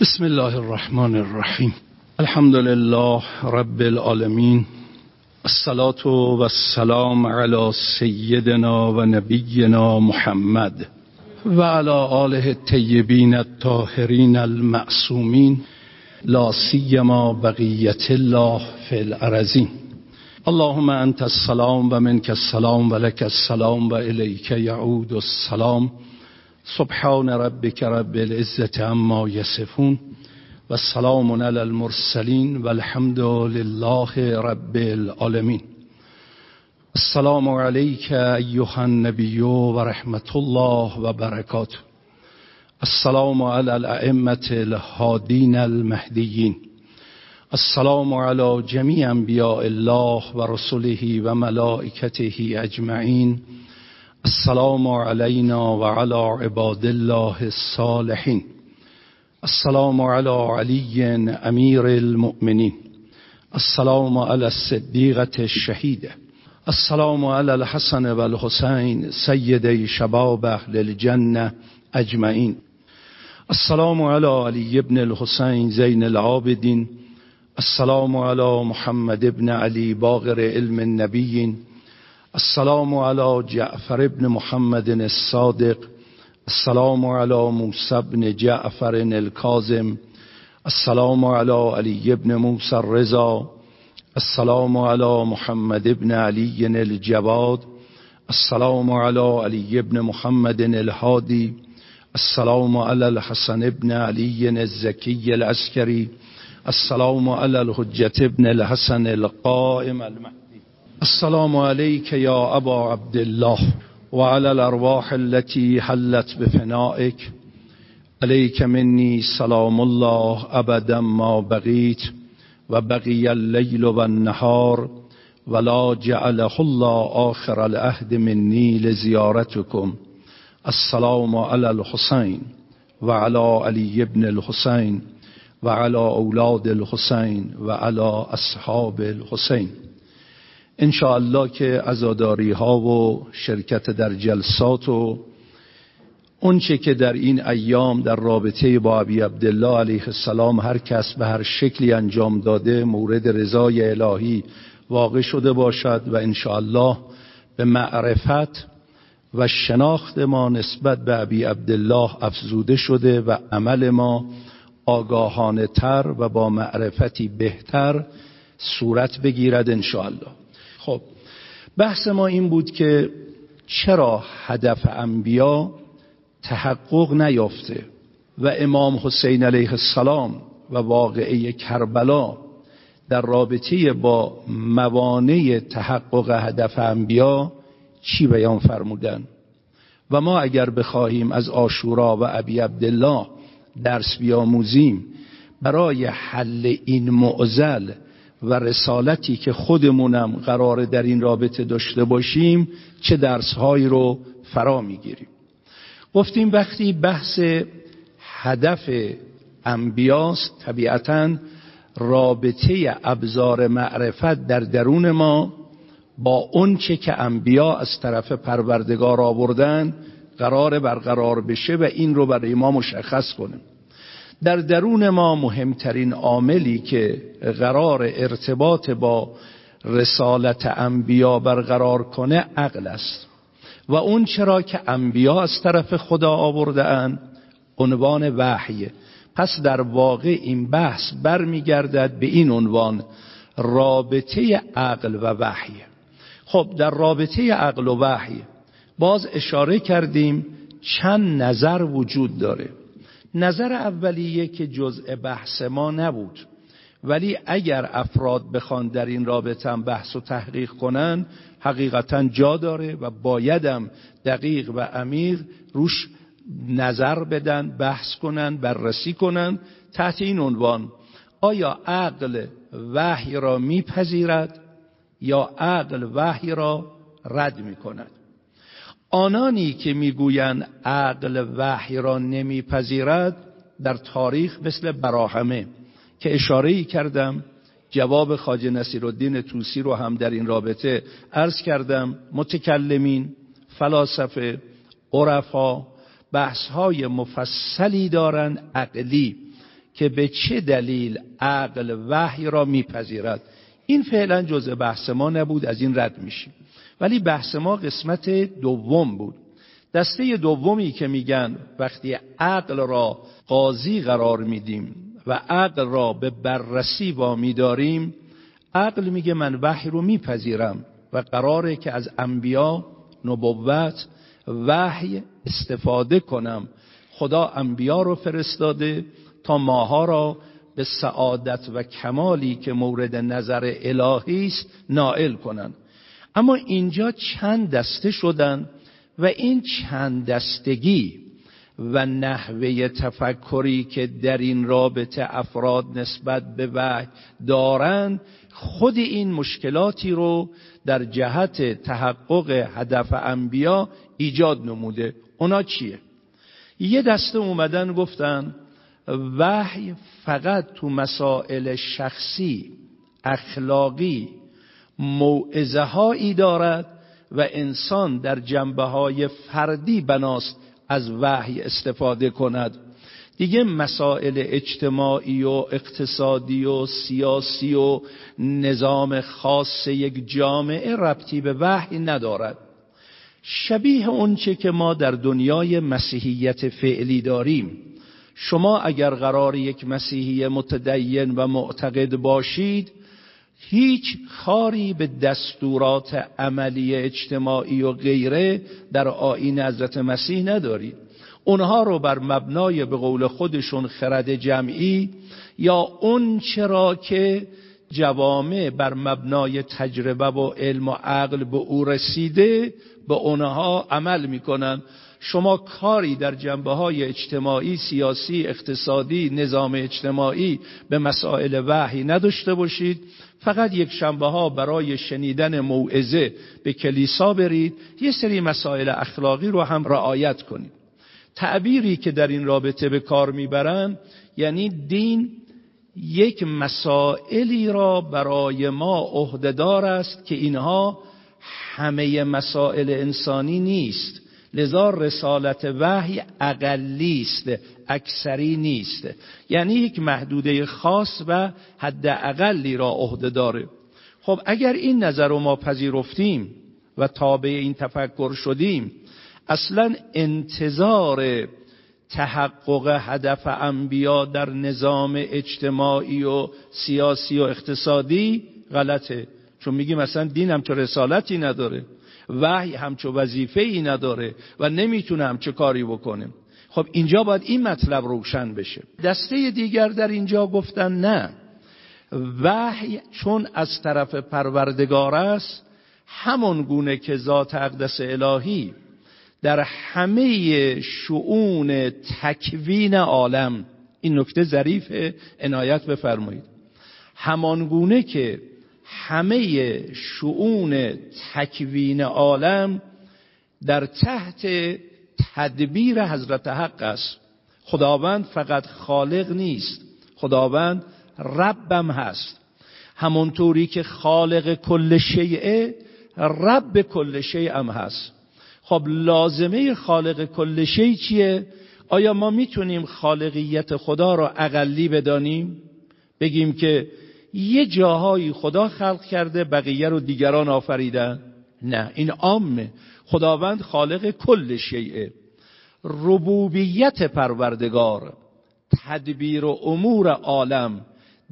بسم الله الرحمن الرحیم. الحمد لله رب العالمین. الصلاة والسلام على سیدنا و نبینا محمد و على آله الطیبین الطاهرین المعصومین. لا سیما بقیت الله فی الارزین اللهم انت السلام و منك السلام و لك السلام و الیک یعود السلام. سبحان ربك رب العزة عما يصفون والسلام على المرسلين والحمد لله رب العالمين السلام عليك أيها النبي ورحمة الله وبركاته السلام على الأئمة الهادين المهديين السلام على جميع أنبياء الله ورسله وملائكته أجمعين السلام علينا وعلى عباد الله الصالحين السلام على علي امير المؤمنين السلام على الصديقة الشهيدة السلام على الحسن والحسين سيدي شباب اهل الجنة اجمعين السلام على علي بن الحسين زين العابدين السلام على محمد بن علي باغر علم النبيين السلام على جعفر بن محمد الصادق. السلام على موسى بن جعفر الكاظم. السلام على علي بن موسى الرضا. السلام على محمد بن علي الجواد. السلام على علي بن محمد الهادي السلام على الحسن بن علي الزكي العسكري السلام على الحجة بن الحسن القائم المهدي السلام عليك يا أبا عبد الله وعلى الأرواح التي حلت بفنائك. عليك مني سلام الله أبدا ما بغيت وبقي الليل والنهار ولا جعله الله آخر العهد مني لزيارتكم. السلام على الحسين وعلى علي بن الحسين وعلى أولاد الحسين وعلى أصحاب الحسين. الله که ازاداری ها و شرکت در جلسات و اونچه که در این ایام در رابطه با ابی عبدالله علیه السلام هر کس به هر شکلی انجام داده مورد رضای الهی واقع شده باشد و الله به معرفت و شناخت ما نسبت به ابی عبدالله افزوده شده و عمل ما آگاهانه تر و با معرفتی بهتر صورت بگیرد الله خب بحث ما این بود که چرا هدف انبیا تحقق نیافته و امام حسین علیه السلام و واقعه کربلا در رابطه با موانع تحقق هدف انبیا چی بیان فرمودن؟ و ما اگر بخواهیم از آشورا و ابی عبدالله درس بیاموزیم برای حل این معزل و رسالتی که خودمونم قرار در این رابطه داشته باشیم چه درسهایی رو فرا می‌گیریم. گفتیم وقتی بحث هدف انبیاست طبیعتا رابطه ابزار معرفت در درون ما با اون چه که انبیا از طرف پروردگار آوردن قرار برقرار بشه و این رو برای ما مشخص کنیم در درون ما مهمترین عاملی که قرار ارتباط با رسالت انبیا برقرار کنه عقل است. و اون چرا که انبیا از طرف خدا آورده اند عنوان وحی پس در واقع این بحث برمیگردد به این عنوان رابطه عقل و وحی خب در رابطه عقل و وحی باز اشاره کردیم چند نظر وجود داره. نظر اولیه که جزء بحث ما نبود. ولی اگر افراد بخوان در این رابطه بحث و تحقیق کنن حقیقتا جا داره و بایدم دقیق و عمیق روش نظر بدن بحث کنن بررسی کنن. تحت این عنوان آیا عقل وحی را میپذیرد یا عقل وحی را رد می‌کند؟ آنانی که می‌گویند عقل وحی را نمیپذیرد در تاریخ مثل براهمه که اشاره ای کردم جواب خاج نصیر الدین توسی رو هم در این رابطه عرض کردم متکلمین فلاسفه عرفا بحث های مفصلی دارند عقلی که به چه دلیل عقل وحی را میپذیرد؟ این فعلا جزء بحث ما نبود از این رد میشیم. ولی بحث ما قسمت دوم بود. دسته دومی که میگن وقتی عقل را قاضی قرار میدیم و عقل را به بررسی با میداریم عقل میگه من وحی رو میپذیرم و قراره که از انبیا نبوت وحی استفاده کنم. خدا انبیا رو فرستاده تا ماها را به سعادت و کمالی که مورد نظر الهی است نائل کنند اما اینجا چند دسته شدن و این چند دستگی و نحوه تفکری که در این رابطه افراد نسبت به وحی دارند خود این مشکلاتی رو در جهت تحقق هدف انبیا ایجاد نموده اونا چیه؟ یه دسته اومدن گفتن وحی فقط تو مسائل شخصی اخلاقی موعظه هایی دارد و انسان در جنبه های فردی بناست از وحی استفاده کند. دیگه مسائل اجتماعی و اقتصادی و سیاسی و نظام خاص یک جامعه ربطی به وحی ندارد. شبیه اونچه که ما در دنیای مسیحیت فعلی داریم. شما اگر قرار یک مسیحی متدین و معتقد باشید هیچ خاری به دستورات عملی اجتماعی و غیره در آین حضرت مسیح ندارید اونها رو بر مبنای به قول خودشون خرد جمعی یا اون چرا که جوامع بر مبنای تجربه و علم و عقل به او رسیده به اونها عمل می‌کنن. شما کاری در جنبه های اجتماعی، سیاسی، اقتصادی، نظام اجتماعی به مسائل وحی نداشته باشید. فقط یک شنبه ها برای شنیدن موعظه به کلیسا برید یه سری مسائل اخلاقی رو هم رعایت کنید. تعبیری که در این رابطه به کار می‌برند یعنی دین یک مسائلی را برای ما عهدهدار است که اینها همه مسائل انسانی نیست. لذا رسالت وحی اقلی است اکثری نیست. یعنی یک محدوده خاص و حد اقلی را عهده داره. خب اگر این نظر رو ما پذیرفتیم و تابع این تفکر شدیم اصلا انتظار تحقق هدف انبیا در نظام اجتماعی و سیاسی و اقتصادی غلطه. چون میگیم مثلا دین هم رسالتی نداره. وحی همچو وظیفه ای نداره و نمی‌تونه همچه کاری بکنه خب اینجا باید این مطلب روشن بشه. دسته دیگر در اینجا گفتن نه. وحی چون از طرف پروردگار است همون گونه که ذات اقدس الهی در همه شعون تکوین عالم. این نکته ظریف عنایت بفرمایید. همانگونه که همه شعون تکوین عالم در تحت تدبیر حضرت حق است. خداوند فقط خالق نیست. خداوند ربم هست. همونطوری که خالق کل شیعه رب کل شیء هم هست. خب لازمه خالق کل شیء چیه؟ آیا ما می‌تونیم خالقیت خدا را اقلی بدانیم؟ بگیم که یه جاهایی خدا خلق کرده بقیه رو دیگران آفریدن. نه این عامه. خداوند خالق کل شیعه. ربوبیت پروردگار تدبیر و امور عالم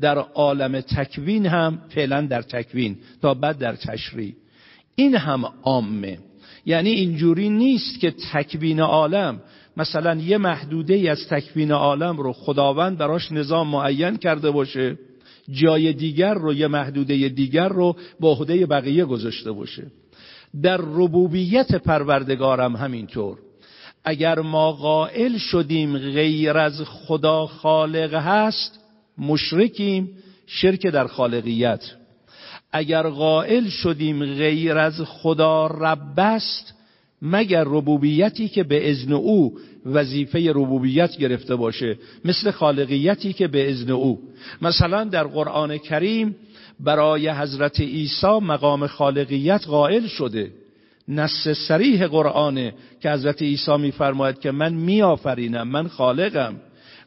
در عالم تکوین هم فعلا در تکوین تا بعد در تشریع. این هم عامه. یعنی اینجوری نیست که تکوین عالم مثلا یه محدوده ای از تکوین عالم رو خداوند براش نظام معین کرده باشه. جای دیگر رو یه محدوده دیگر رو به عهده بقیه گذاشته باشه. در ربوبیت پروردگارم همینطور. اگر ما قائل شدیم غیر از خدا خالق هست مشرکیم شرک در خالقیت. اگر قائل شدیم غیر از خدا رب است مگر ربوبیتی که به اذن او وظیفه ربوبیت گرفته باشه مثل خالقیتی که به اذن او. مثلا در قرآن کریم برای حضرت عیسی مقام خالقیت قائل شده. نص سریح قرآنه که حضرت عیسی میفرماید که من میآفرینم من خالقم.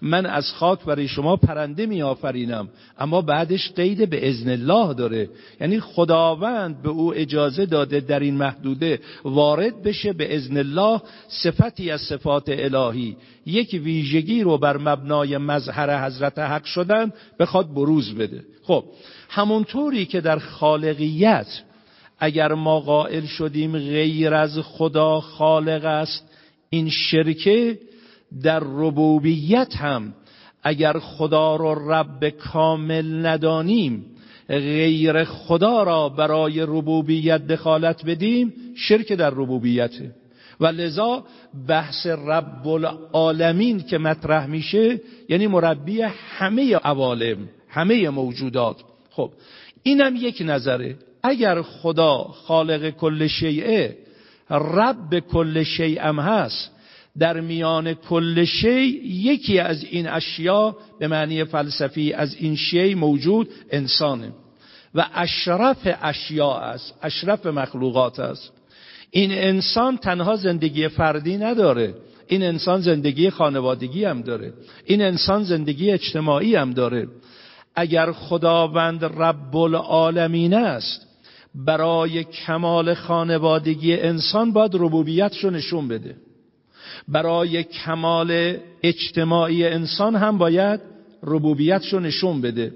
من از خاک برای شما پرنده می آفرینم اما بعدش قید به ازن الله داره. یعنی خداوند به او اجازه داده در این محدوده وارد بشه به ازن الله صفتی از صفات الهی. یک ویژگی رو بر مبنای مظهر حضرت حق شدن بخواد بروز بده. خب همونطوری که در خالقیت اگر ما قائل شدیم غیر از خدا خالق است این شرکه در ربوبیت هم اگر خدا رو رب کامل ندانیم غیر خدا را برای ربوبیت دخالت بدیم شرک در ربوبیته و لذا بحث رب العالمین که مطرح میشه یعنی مربی همه عوالم همه موجودات. خب اینم یک نظره. اگر خدا خالق کل شیعه رب کل شیعم هست در میان کل شی یکی از این اشیا به معنی فلسفی از این شی موجود انسانه. و اشرف اشیا است اشرف مخلوقات است. این انسان تنها زندگی فردی نداره این انسان زندگی خانوادگی هم داره این انسان زندگی اجتماعی هم داره. اگر خداوند رب العالمین است برای کمال خانوادگی انسان باید ربوبیتشو نشون بده. برای کمال اجتماعی انسان هم باید ربوبیتشو نشون بده.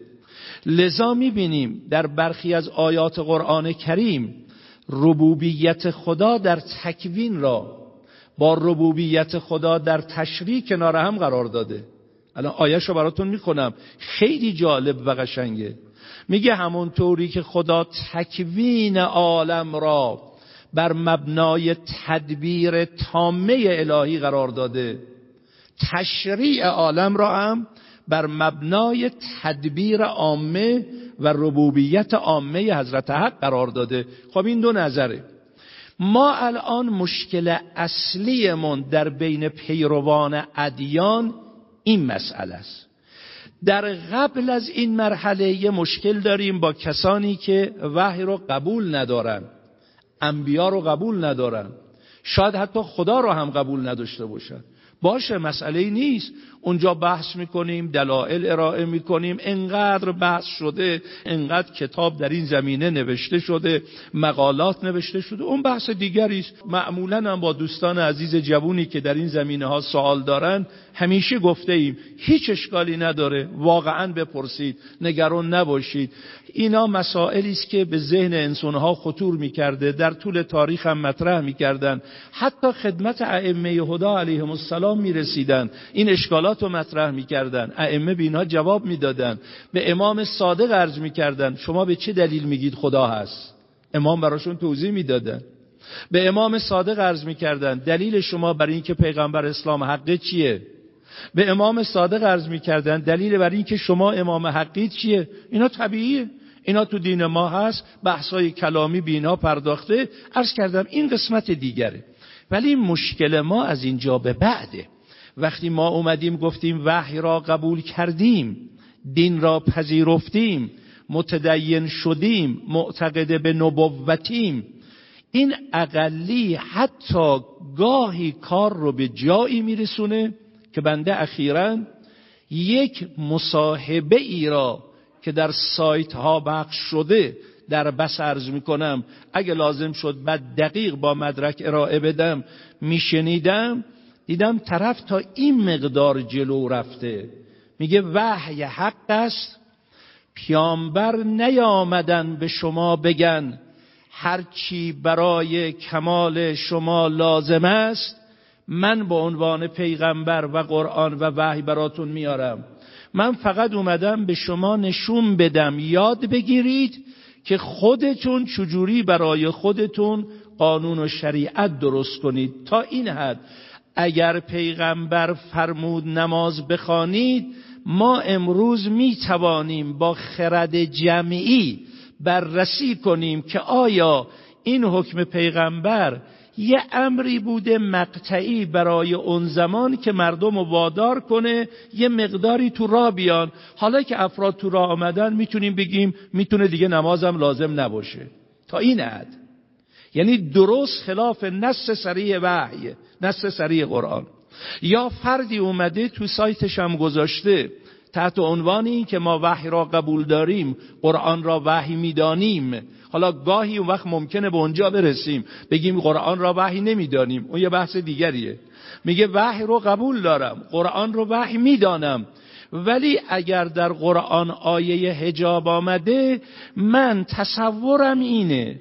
لذا می‌بینیم در برخی از آیات قرآن کریم ربوبیت خدا در تکوین را با ربوبیت خدا در تشریع کنار هم قرار داده. الان آیش رو براتون می‌کنم خیلی جالب و قشنگه. میگه همونطوری که خدا تکوین عالم را بر مبنای تدبیر تامه الهی قرار داده. تشریع عالم را هم بر مبنای تدبیر عامه و ربوبیت عامه حضرت حق قرار داده. خب این دو نظره. ما الان مشکل اصلیمون در بین پیروان ادیان این مسئله است. در قبل از این مرحله یه مشکل داریم با کسانی که وحی رو قبول ندارن. انبیا رو قبول ندارن. شاید حتی خدا رو هم قبول نداشته باشن. باشه مسئله نیست. اونجا بحث می‌کنیم دلایل ارائه می‌کنیم. انقدر بحث شده انقدر کتاب در این زمینه نوشته شده مقالات نوشته شده. اون بحث دیگری است. معمولا هم با دوستان عزیز جوونی که در این زمینه ها سوال دارن همیشه گفته ایم هیچ اشکالی نداره. واقعا بپرسید نگران نباشید. اینا مسائلی است که به ذهن انسانها خطور می‌کرده در طول تاریخ هم مطرح می‌کردن. حتی خدمت ائمه هدا علیهم السلام می‌رسیدن. این اشکالات رو مطرح می‌کردن. ائمه به اینها جواب می‌دادن. به امام صادق عرض می‌کردن. شما به چه دلیل میگید خدا هست؟ امام براشون توضیح می‌دادن. به امام صادق عرض می‌کردن. دلیل شما برای اینکه پیغمبر اسلام حقه چیه؟ به امام صادق عرض می‌کردن. دلیل برای اینکه شما امام حقید چیه؟ اینا طبیعیه. اینا تو دین ما هست بحثای کلامی بینا پرداخته. عرض کردم این قسمت دیگره. ولی مشکل ما از اینجا به بعده. وقتی ما اومدیم گفتیم وحی را قبول کردیم دین را پذیرفتیم متدین شدیم معتقد به نبوتیم این اقلی حتی گاهی کار رو به جایی میرسونه که بنده اخیرا یک مصاحبه ای را که در سایت ها بخش شده در بس ارز می‌کنم اگه لازم شد بعد دقیق با مدرک ارائه بدم میشنیدم دیدم طرف تا این مقدار جلو رفته. میگه وحی حق است. پیامبر نیامدن به شما بگن هرچی برای کمال شما لازم است من به عنوان پیغمبر و قرآن و وحی براتون میارم. من فقط اومدم به شما نشون بدم. یاد بگیرید که خودتون چجوری برای خودتون قانون و شریعت درست کنید. تا این حد اگر پیغمبر فرمود نماز بخوانید ما امروز می توانیم با خرد جمعی بررسی کنیم که آیا این حکم پیغمبر یه امری بوده مقطعی برای اون زمان که مردم وادار کنه یه مقداری تو راه بیان. حالا که افراد تو راه آمدن می‌تونیم بگیم می‌تونه دیگه نمازم لازم نباشه. تا این حد. یعنی درست خلاف نص سریع وحی نص سریع قرآن. یا فردی اومده تو سایتش هم گذاشته. تحت عنوانی که ما وحی را قبول داریم قرآن را وحی می‌دانیم. حالا گاهی اون وقت ممکنه به اونجا برسیم. بگیم قرآن را وحی نمی‌دانیم. اون یه بحث دیگریه. میگه وحی رو قبول دارم. قرآن رو وحی می‌دانم. ولی اگر در قرآن آیه هجاب آمده من تصورم اینه.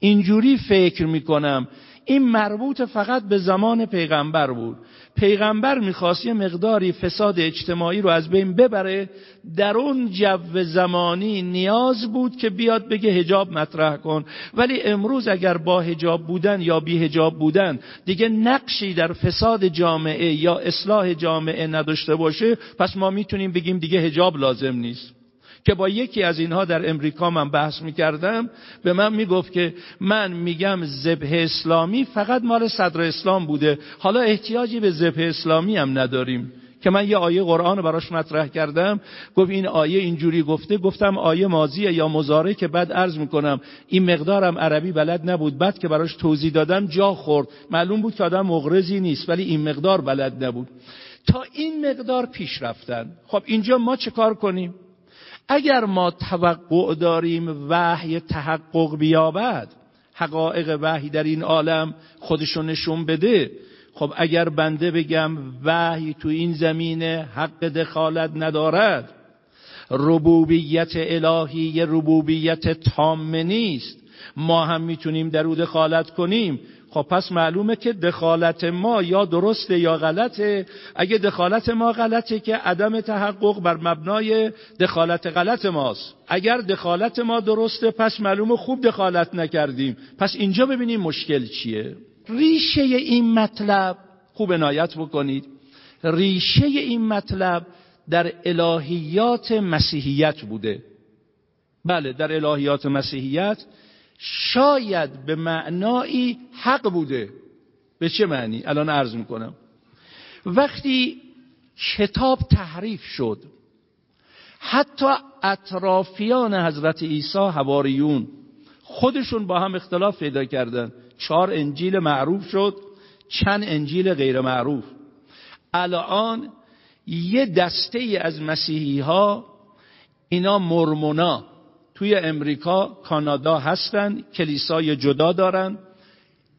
اینجوری فکر می‌کنم این مربوط فقط به زمان پیغمبر بود. پیغمبر می‌خواست یه مقداری فساد اجتماعی رو از بین ببره. در اون جو زمانی نیاز بود که بیاد بگه هجاب مطرح کن. ولی امروز اگر با هجاب بودن یا بی هجاب بودن دیگه نقشی در فساد جامعه یا اصلاح جامعه نداشته باشه پس ما می‌تونیم بگیم دیگه هجاب لازم نیست. که با یکی از اینها در امریکا من بحث می‌کردم به من می‌گفت که من میگم زبه اسلامی فقط مال صدر اسلام بوده. حالا احتیاجی به زبه اسلامی هم نداریم. که من یه آیه قرآن رو براش مطرح کردم گفت این آیه اینجوری گفته گفتم آیه ماضیه یا مزاره که بعد عرض می‌کنم. این مقدارم عربی بلد نبود. بعد که براش توضیح دادم جا خورد. معلوم بود که آدم مغرضی نیست ولی این مقدار بلد نبود. تا این مقدار پیش رفتن. خب اینجا ما چه کار کنیم؟ اگر ما توقع داریم وحی تحقق بیابد حقایق وحی در این عالم خودشو نشون بده. خب اگر بنده بگم وحی تو این زمینه حق دخالت ندارد ربوبیت الهی ربوبیت تامه نیست. ما هم می‌تونیم در او دخالت کنیم. خب پس معلومه که دخالت ما یا درسته یا غلطه. اگه دخالت ما غلطه که عدم تحقق بر مبنای دخالت غلط ماست. اگر دخالت ما درسته پس معلومه خوب دخالت نکردیم. پس اینجا ببینیم مشکل چیه. ریشه این مطلب خوب عنایت بکنید. ریشه این مطلب در الهیات مسیحیت بوده. بله در الهیات مسیحیت شاید به معنایی حق بوده. به چه معنی؟ الان عرض می‌کنم. وقتی کتاب تحریف شد حتی اطرافیان حضرت عیسی هواریون خودشون با هم اختلاف پیدا کردن. چهار انجیل معروف شد چند انجیل غیر معروف. الان یه دسته از مسیحی ها اینا مرمونا. توی امریکا کانادا هستن کلیسای جدا دارن.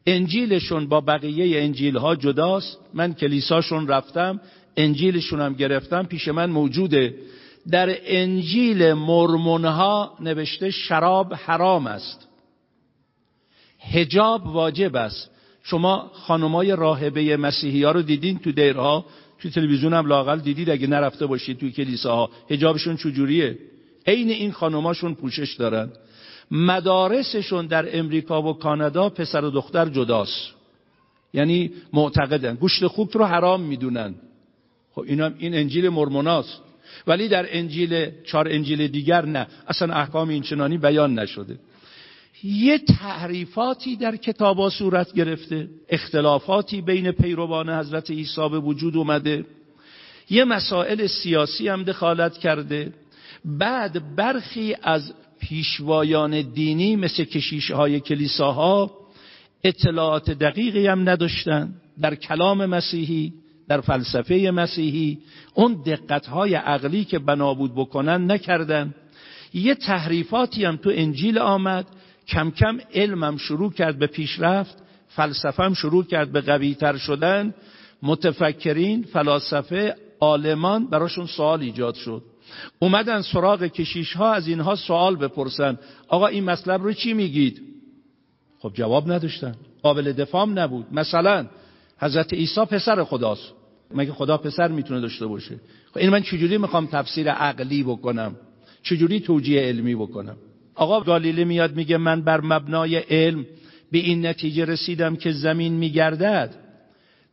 انجیلشون با بقیه انجیل ها جداست. من کلیساشون رفتم انجیلشون هم گرفتم پیش من موجوده. در انجیل مرمون ها نوشته شراب حرام است. هجاب واجب است. شما خانمای راهبه مسیحی ها رو دیدین تو دیرها؟ تو تلویزیون هم لاقل دیدید اگه نرفته باشید توی کلیساها. هجابشون چجوریه؟ عین این خانوماشون پوشش دارن. مدارسشون در امریکا و کانادا پسر و دختر جداست. یعنی معتقدن. گوشت خوک رو حرام می‌دونن. خب این, این انجیل مرموناست. ولی در انجیل چهار انجیل دیگر نه. اصلا احکام این چنانی بیان نشده. یه تحریفاتی در کتابا صورت گرفته. اختلافاتی بین پیروان حضرت عیسی به وجود اومده. یه مسائل سیاسی هم دخالت کرده. بعد برخی از پیشوایان دینی مثل کشیش های کلیساها اطلاعات دقیقی هم نداشتن در کلام مسیحی در فلسفه مسیحی. اون دقت های عقلی که بنابود بکنن نکردن. یه تحریفاتی هم تو انجیل آمد. کم کم علمم شروع کرد به پیشرفت فلسفهم شروع کرد به قویتر شدن. متفکرین فلاسفه عالمان براشون سوال ایجاد شد. اومدن سراغ کشیش ها از اینها سوال بپرسن. آقا این مطلب رو چی میگید؟ خب جواب نداشتن. قابل دفاع نبود. مثلا حضرت عیسی پسر خداست. مگه خدا پسر می‌تونه داشته باشه؟ خب این من چجوری می‌خوام تفسیر عقلی بکنم؟ چجوری توجیه علمی بکنم؟ آقا گالیله میاد میگه من بر مبنای علم به این نتیجه رسیدم که زمین میگردد.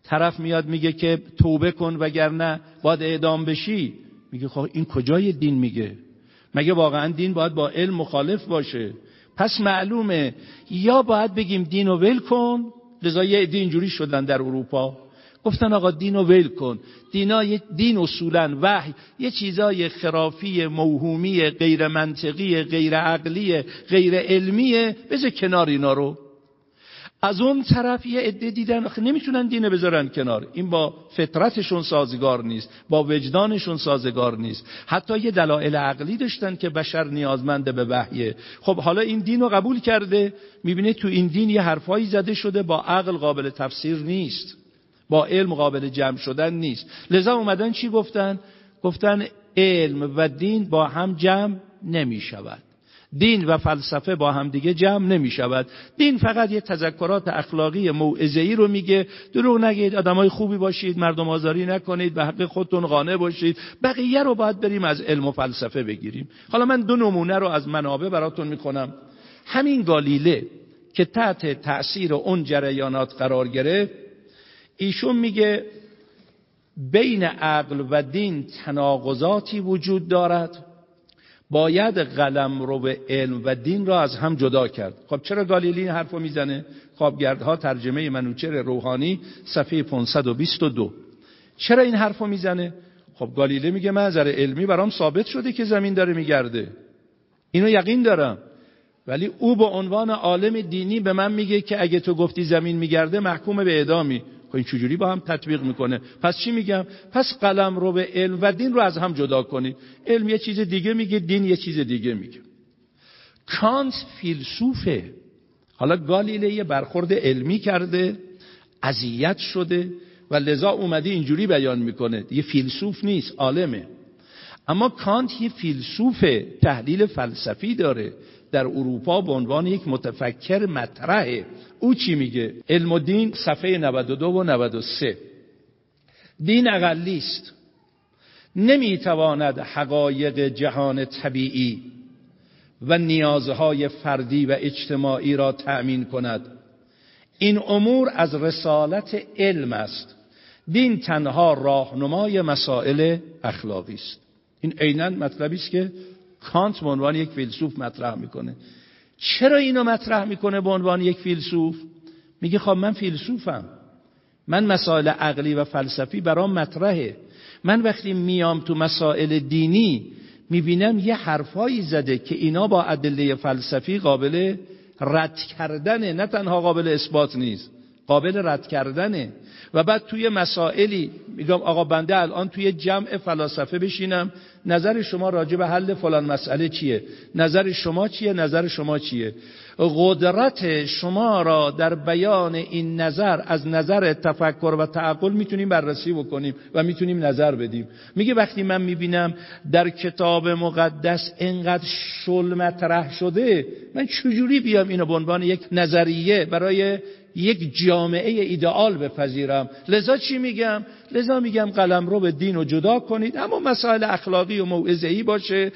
طرف میاد میگه که توبه کن وگرنه باید اعدام بشی. میگه خب این کجای دین میگه؟ مگه واقعا دین باید با علم مخالف باشه؟ پس معلومه یا باید بگیم دین و ول کن لذا یه دین اینجوری شدن در اروپا. گفتن آقا دین و ول کن. دینا دین اصولا وحی یه چیزای خرافی موهومی غیر منطقی غیر عقلی غیر علمیه بذار کنار اینا رو. از اون طرف یه عده دیدن نمی‌تونن دین بذارن کنار. این با فطرتشون سازگار نیست با وجدانشون سازگار نیست. حتی یه دلایل عقلی داشتن که بشر نیازمنده به وحیه. خب حالا این دین رو قبول کرده. می‌بینه تو این دین یه حرفایی زده شده با عقل قابل تفسیر نیست. با علم قابل جمع شدن نیست. لذا اومدن چی گفتن؟ گفتن علم و دین با هم جمع نمی شود دین و فلسفه با هم دیگه جمع نمی شود. دین فقط یه تذکرات اخلاقی موعظه‌ای رو میگه. دروغ نگید آدمای خوبی باشید مردم آزاری نکنید به حق خودتون قانع باشید. بقیه رو باید بریم از علم و فلسفه بگیریم. حالا من دو نمونه رو از منابع براتون می‌کنم همین گالیله که تحت تأثیر اون جریانات قرار گرفت ایشون میگه بین عقل و دین تناقضاتی وجود دارد. باید قلم رو به علم و دین را از هم جدا کرد. خب چرا گالیلی این حرفو می‌زنه؟ خوابگردها ترجمه منوچر روحانی صفحه 522 چرا این حرفو می‌زنه؟ خب گالیله میگه من نظر علمی برام ثابت شده که زمین داره میگرده. اینو یقین دارم. ولی او به عنوان عالم دینی به من میگه که اگه تو گفتی زمین میگرده محکوم به اعدامی. خب این چجوری با هم تطبیق می‌کنه؟ پس چی میگم؟ پس قلم رو به علم و دین رو از هم جدا کنید علم یه چیز دیگه میگه دین یه چیز دیگه میگه. کانت فیلسوفه. حالا گالیله یه برخورد علمی کرده اذیت شده و لذا اومده اینجوری بیان می‌کنه. یه فیلسوف نیست عالمه. اما کانت یه فیلسوف تحلیل فلسفی داره. در اروپا به عنوان یک متفکر مطرحه او چی میگه؟ علم و دین صفحه 92 و 93 دین اقلی است. نمی‌تواند حقایق جهان طبیعی و نیازهای فردی و اجتماعی را تأمین کند. این امور از رسالت علم است. دین تنها راهنمای مسائل اخلاقی است. این عینا مطلبی است که کانت به عنوان یک فیلسوف مطرح می‌کنه. چرا اینو مطرح می‌کنه به عنوان یک فیلسوف؟ میگه خب من فیلسوفم. من مسائل عقلی و فلسفی برام مطرحه. من وقتی میام تو مسائل دینی می‌بینم یه حرفایی زده که اینا با ادله فلسفی قابل رد کردنه. نه تنها قابل اثبات نیست. قابل رد کردنه. و بعد توی مسائلی میگم آقا بنده الان توی جمع فلاسفه بشینم نظر شما راجع به حل فلان مسئله چیه؟ نظر شما چیه؟ نظر شما چیه؟ قدرت شما را در بیان این نظر از نظر تفکر و تعقل می‌تونیم بررسی بکنیم و می‌تونیم نظر بدیم. میگه وقتی من می‌بینم در کتاب مقدس انقدر شل مطرح شده من چجوری بیام اینو به عنوان یک نظریه برای یک جامعه ایدئال بپذیرم. لذا چی میگم؟ لذا میگم قلم رو به دین رو جدا کنید. اما مسائل اخلاقی و موعظه‌ای باشه.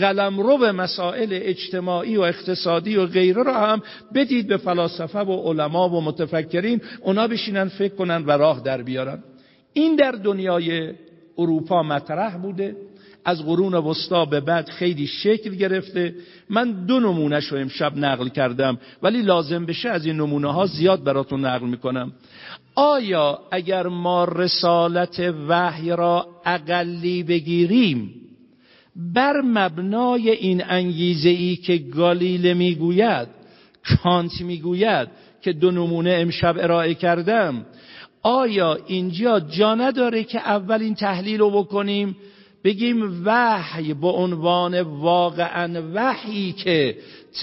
قلم رو به مسائل اجتماعی و اقتصادی و غیره رو هم بدید به فلاسفه و علما و متفکرین. اونا بشینن فکر کنن و راه در بیارن. این در دنیای اروپا مطرح بوده. از قرون وسطا به بعد خیلی شکل گرفته. من دو نمونه رو امشب نقل کردم ولی لازم بشه از این نمونه ها زیاد براتون نقل می‌کنم. آیا اگر ما رسالت وحی را اقلی بگیریم بر مبنای این انگیزه ای که گالیله می‌گوید کانت می‌گوید که دو نمونه امشب ارائه کردم آیا اینجا جا نداره که اول این تحلیل رو بکنیم بگیم وحی به عنوان واقعا وحی که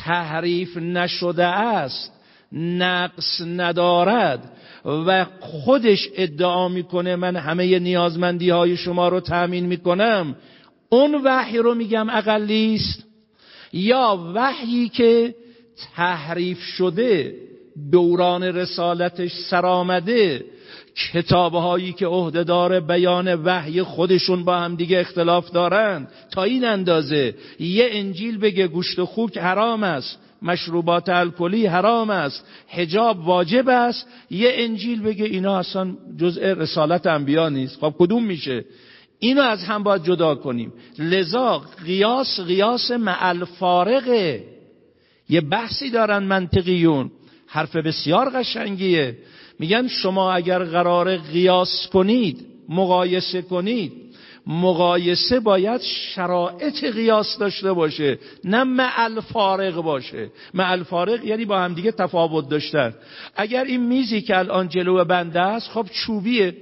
تحریف نشده است نقص ندارد و خودش ادعا می‌کنه من همه نیازمندی های شما رو تأمین می‌کنم. اون وحی رو میگم اقلیست یا وحی که تحریف شده دوران رسالتش سرآمده کتابهایی که عهدهدار بیان وحی خودشون با هم دیگه اختلاف دارن. تا این اندازه یه انجیل بگه گوشت خوک حرام است مشروبات الکلی حرام است حجاب واجب است یه انجیل بگه اینا اصلا جزء رسالت انبیا نیست. خب کدوم میشه؟ اینو از هم باید جدا کنیم. لذا قیاس قیاس معل یه بحثی دارن منطقیون. حرف بسیار قشنگیه. میگن شما اگر قرار قیاس کنید مقایسه کنید مقایسه باید شرایط قیاس داشته باشه نه معل فارق باشه. معل فارق یعنی با همدیگه تفاوت داشتن. اگر این میزی که الان جلو بنده است خب چوبیه.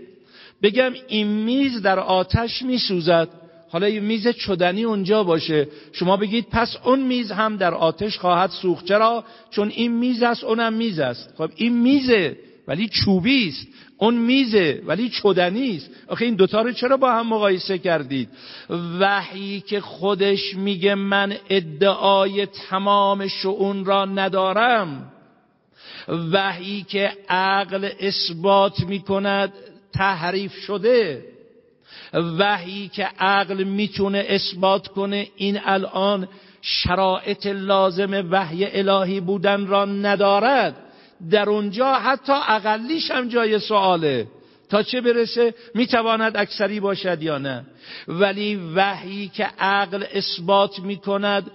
بگم این میز در آتش میسوزد. حالا یه میز چدنی اونجا باشه. شما بگید پس اون میز هم در آتش خواهد سوخت. چرا؟ چون این میز است اونم میز است. خب این میزه. ولی چوبی است. اون میزه ولی چدنی است. آخه این دوتا رو چرا با هم مقایسه کردید؟ وحی که خودش میگه من ادعای تمام شعون را ندارم. وحی که عقل اثبات می‌کند تحریف شده. وحی که عقل می‌تونه اثبات کنه این الان شرایط لازم وحی الهی بودن را ندارد. در اونجا حتی اقلیش هم جای سواله. تا چه برسه؟ می‌تواند اکثری باشد یا نه؟ ولی وحی که عقل اثبات می‌کند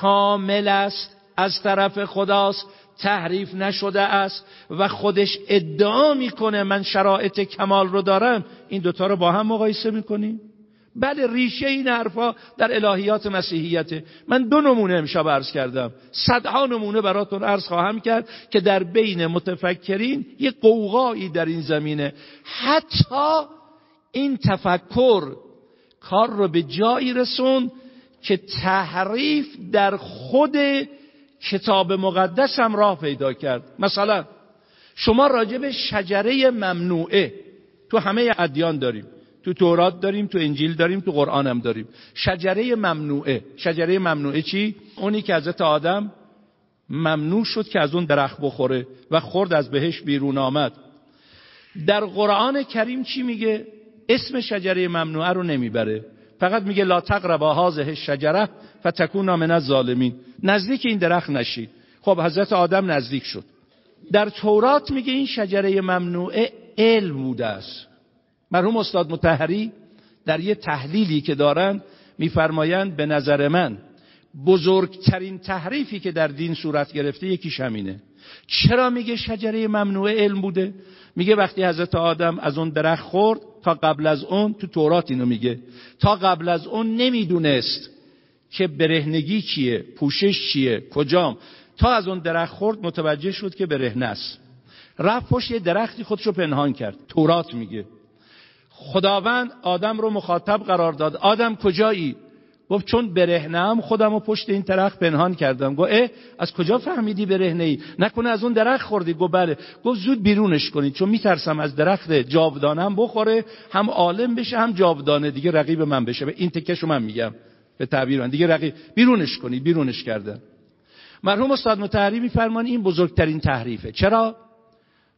کامل است از طرف خداست تحریف نشده است و خودش ادعا می‌کنه من شرایط کمال رو دارم. این دوتا رو با هم مقایسه می‌کنیم؟ بله ریشه این حرفا در الهیات مسیحیته. من دو نمونه امشب عرض کردم. صدها نمونه براتون عرض خواهم کرد که در بین متفکرین یه قوقایی در این زمینه. حتی این تفکر کار رو به جایی رسون که تحریف در خود کتاب مقدس هم راه پیدا کرد. مثلا شما راجع به شجره ممنوعه تو همه ادیان داریم. تو تورات داریم تو انجیل داریم تو قرآن هم داریم. شجره ممنوعه. شجره ممنوعه چی؟ اونی که حضرت آدم ممنوع شد که از اون درخت بخوره و خورد از بهش بیرون آمد. در قرآن کریم چی میگه؟ اسم شجره ممنوعه رو نمی‌بره. فقط میگه لا تقربا هذه شجره فتکون من الظالمین. نزدیک این درخت نشید خب حضرت آدم نزدیک شد. در تورات میگه این شجره ممنوعه علم بوده است. مرحوم استاد متحری در یه تحلیلی که دارن میفرمایند به نظر من بزرگترین تحریفی که در دین صورت گرفته یکیش همینه. چرا میگه شجره ممنوعه علم بوده؟ میگه وقتی حضرت آدم از اون درخت خورد تا قبل از اون تو تورات اینو میگه. تا قبل از اون نمی‌دونست که برهنگی چیه پوشش چیه کجام. تا از اون درخت خورد متوجه شد که برهنه است. رفت پشت یه درختی خودشو پنهان کرد. تورات میگه. خداوند آدم رو مخاطب قرار داد. آدم کجایی؟ گفت چون برهنم خودم رو پشت این درخت پنهان کردم. گفت اه از کجا فهمیدی برهنه ای نکنه از اون درخت خوردی؟ گفت بله. گفت زود بیرونش کنید چون میترسم از درخت جاودانم بخوره هم عالم بشه هم جاودانه. دیگه رقیب من بشه. این تکشو من میگم. به تعبیر من. دیگه رقیب بیرونش کنید بیرونش کردن. مرحوم استاد متحری میفرمان این بزرگترین تحریفه. چرا؟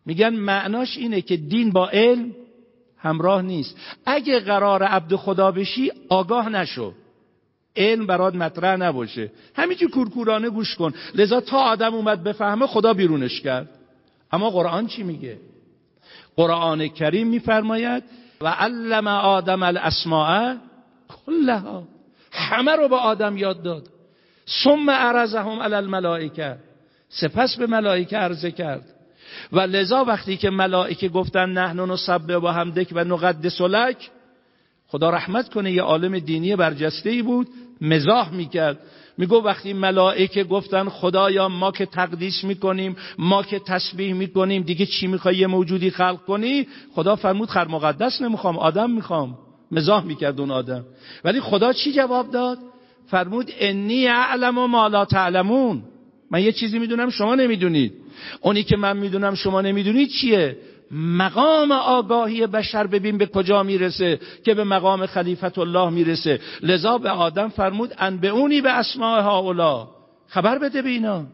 میگن معناش اینه که دین با علم همراه نیست. اگه قرار عبد خدا بشی آگاه نشو. علم برات مطرح نباشه. همینجور کورکورانه گوش کن. لذا تا آدم اومد بفهمه خدا بیرونش کرد. اما قرآن چی میگه؟ قرآن کریم میفرماید و علم آدم الاسماء کلها همه رو به آدم یاد داد. ثم عرضهم علی الملائکه سپس به ملائکه عرضه کرد. و لذا وقتی که ملائکه گفتن نحن نسبه و همدک و نقدس لک خدا رحمت کنه یه عالم دینی برجسته ای بود مزاح می‌کرد. میگو وقتی ملائکه گفتن خدایا ما که تقدیس می‌کنیم ما که تسبیح می‌کنیم دیگه چی می‌خوای یه موجودی خلق کنی؟ خدا فرمود خر مقدس نمی‌خوام آدم می‌خوام. مزاح می‌کرد اون آدم. ولی خدا چی جواب داد؟ فرمود انی اعلم و ما لا تعلمون. من یه چیزی می‌دونم شما نمی‌دونید. اونی که من می‌دونم شما نمی‌دونید چیه؟ مقام آگاهی بشر ببین به کجا می‌رسه که به مقام خلیفت الله می‌رسه. لذا به آدم فرمود ان به اونی به اسماء هاولا خبر بده به اینا.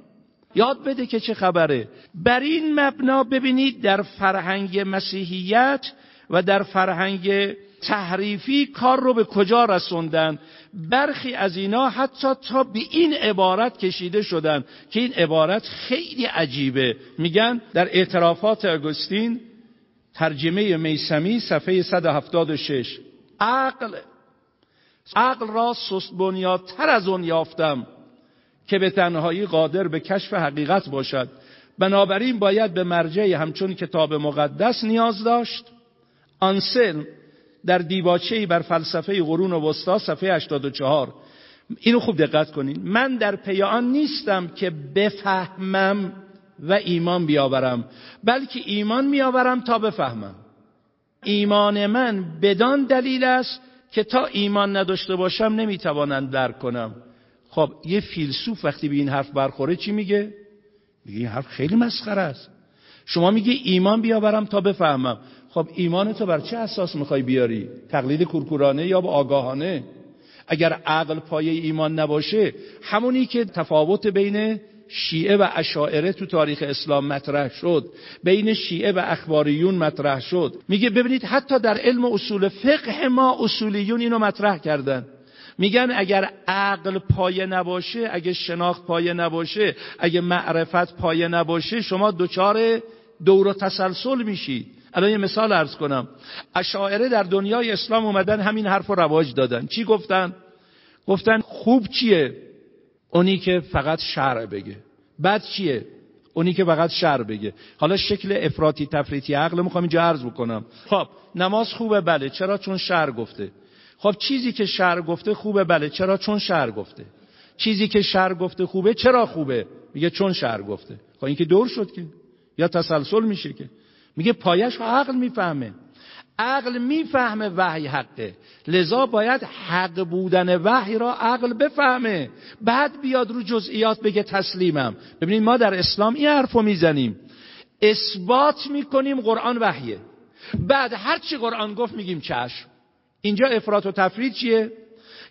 یاد بده که چه خبره. بر این مبنا ببینید در فرهنگ مسیحیت و در فرهنگ تحریفی کار رو به کجا رسوندن. برخی از اینا حتی تا به این عبارت کشیده شدن که این عبارت خیلی عجیبه. میگن در اعترافات اگوستین ترجمه میسمی صفحه 176 عقل عقل را سست بنیادتر از اون یافتم که به تنهایی قادر به کشف حقیقت باشد. بنابراین باید به مرجعی همچون کتاب مقدس نیاز داشت. آنسلم در دیباچه بر فلسفه قرون وسطا صفحه 84 اینو خوب دقت کنین. من در پیان نیستم که بفهمم و ایمان بیاورم بلکه ایمان میآورم تا بفهمم. ایمان من بدان دلیل است که تا ایمان نداشته باشم نمی‌توانند درک کنم. خب یه فیلسوف وقتی به این حرف برخوره چی میگه؟ میگه این حرف خیلی مسخره است. شما میگه ایمان بیاورم تا بفهمم. خب ایمان تو بر چه اساس می‌خوای بیاری؟ تقلید کورکورانه یا با آگاهانه؟ اگر عقل پایه ایمان نباشه همونی که تفاوت بین شیعه و اشاعره تو تاریخ اسلام مطرح شد بین شیعه و اخباریون مطرح شد. میگه ببینید حتی در علم اصول فقه ما اصولیون اینو مطرح کردن. میگن اگر عقل پایه نباشه اگه شناخت پایه نباشه اگه معرفت پایه نباشه شما دچار دور و تسلسل میشید. الان یه مثال ارز کنم. اشاعره در دنیای اسلام اومدن همین حرف رو رواج دادن. چی گفتن؟ گفتن خوب چیه؟ اونی که فقط شرع بگه. بد چیه؟ اونی که فقط شر بگه. حالا شکل افراطی تفریطی عقل می‌خوام اینجا عرض بکنم. خب نماز خوبه بله. چرا؟ چون شر گفته. خب چیزی که شر گفته خوبه بله. چرا؟ چون شر گفته. چیزی که شر گفته خوبه چرا خوبه؟ میگه چون شر گفته. خب این که دور شد که. یا تسلسل میشه که. میگه پایش عقل می‌فهمه. عقل می‌فهمه وحی حقه. لذا باید حق بودن وحی را عقل بفهمه. بعد بیاد رو جزئیات بگه تسلیمم. ببینید ما در اسلام این حرفو می‌زنیم. اثبات می‌کنیم قرآن وحیه. بعد هرچی قرآن گفت میگیم چشم. اینجا افراط و تفرید چیه؟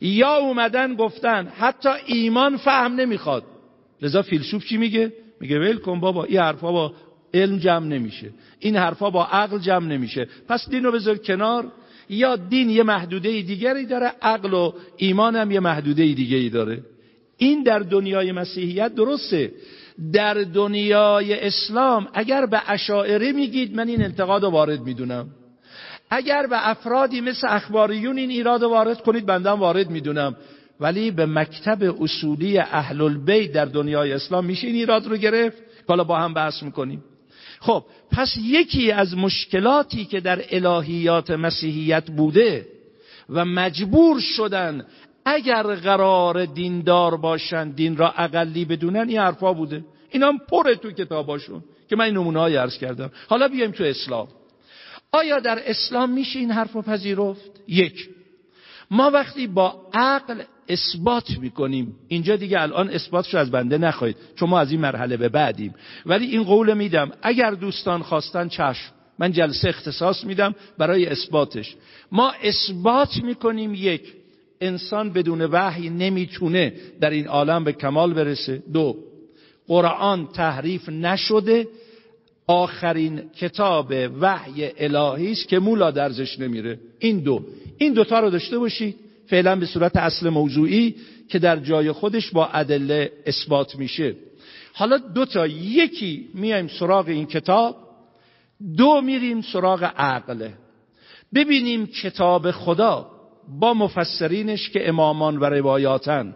یا اومدن گفتن حتی ایمان فهم نمی‌خواد. لذا فیلسوف چی میگه؟ میگه ول کن بابا این حرفا با علم جمع نمیشه. این حرفا با عقل جمع نمیشه. پس دین رو بذار کنار. یا دین یه محدوده دیگری داره عقل و ایمان هم یه محدوده دیگری داره. این در دنیای مسیحیت درسته. در دنیای اسلام اگر به اشاعره میگید من این انتقاد رو وارد می‌دونم. اگر به افرادی مثل اخباریون این ایراد وارد کنید بندم وارد می‌دونم. ولی به مکتب اصولی اهل البیت در دنیای اسلام میشه این ایراد رو گرفت؟ حالا با هم بحث می‌کنیم. خب پس یکی از مشکلاتی که در الهیات مسیحیت بوده و مجبور شدن اگر قرار دیندار باشن دین را اقلی بدونن این حرفا بوده. اینا هم پره تو کتاباشون که من این نمونه های عرض کردم. حالا بیایم تو اسلام. آیا در اسلام میشه این حرف رو پذیرفت؟ یک. ما وقتی با عقل اثبات می‌کنیم اینجا دیگه الان اثباتشو از بنده نخواهید. چون ما از این مرحله به بعدیم. ولی این قول میدم. اگر دوستان خواستن چشم من جلسه اختصاص میدم برای اثباتش. ما اثبات می‌کنیم یک انسان بدون وحی نمی‌تونه در این عالم به کمال برسه. دو قرآن تحریف نشده آخرین کتاب وحی الهی است که مولا درزش نمیره. این دو. این دوتا رو داشته باشید. فعلا به صورت اصل موضوعی که در جای خودش با ادله اثبات میشه. حالا دو تا. یکی میایم سراغ این کتاب. دو میریم سراغ عقل. ببینیم کتاب خدا با مفسرینش که امامان و روایاتن.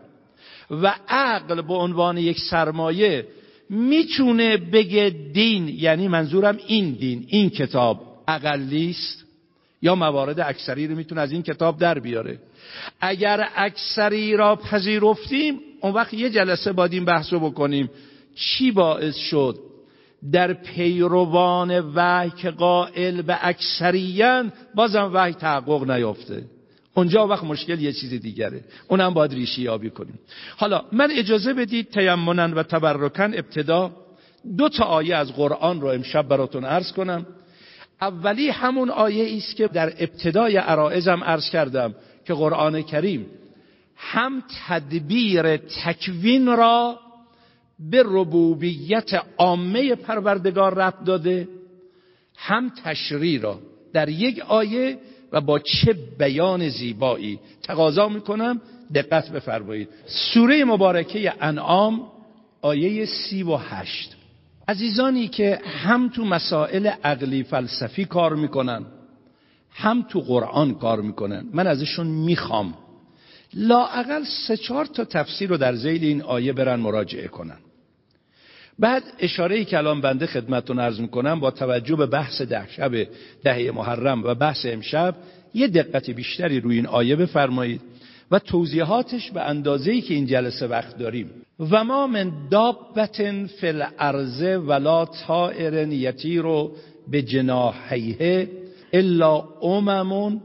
و عقل به عنوان یک سرمایه می‌تونه بگه دین یعنی منظورم این دین این کتاب اقلیست یا موارد اکثری رو می‌تونه از این کتاب در بیاره. اگر اکثری را پذیرفتیم اون وقت یه جلسه باید این بحث رو بکنیم. چی باعث شد؟ در پیروان وحی که قائل به اکثریان بازم وحی تحقق نیافته. اونجا وقت مشکل یه چیز دیگره. اونم باید ریشی یابی کنیم. حالا من اجازه بدید تیمنن و تبرکن ابتدا دو تا آیه از قرآن رو امشب براتون عرض کنم. اولی همون آیه است که در ابتدای عرائزم عرض کردم که قرآن کریم هم تدبیر تکوین را به ربوبیت عامه پروردگار ربط داده هم تشریع را. در یک آیه و با چه بیان زیبایی. تقاضا می‌کنم دقت بفرمایید. سوره مبارکه انعام آیه سی و هشت. عزیزانی که هم تو مسائل عقلی فلسفی کار می‌کنن هم تو قرآن کار می‌کنن. من ازشون می‌خوام. لاعقل سه چهار تا تفسیر رو در زیل این آیه برن مراجعه کنن. بعد اشاره الان بنده خدمتتون عرض می‌کنم با توجه به بحث ده شب ده محرم و بحث امشب یه دقت بیشتری روی این آیه بفرمایید و توضیحاتش به اندازه‌ای که این جلسه وقت داریم. و ما من دابت فی الارض ولا طائر یطیر به جناحیه الا امم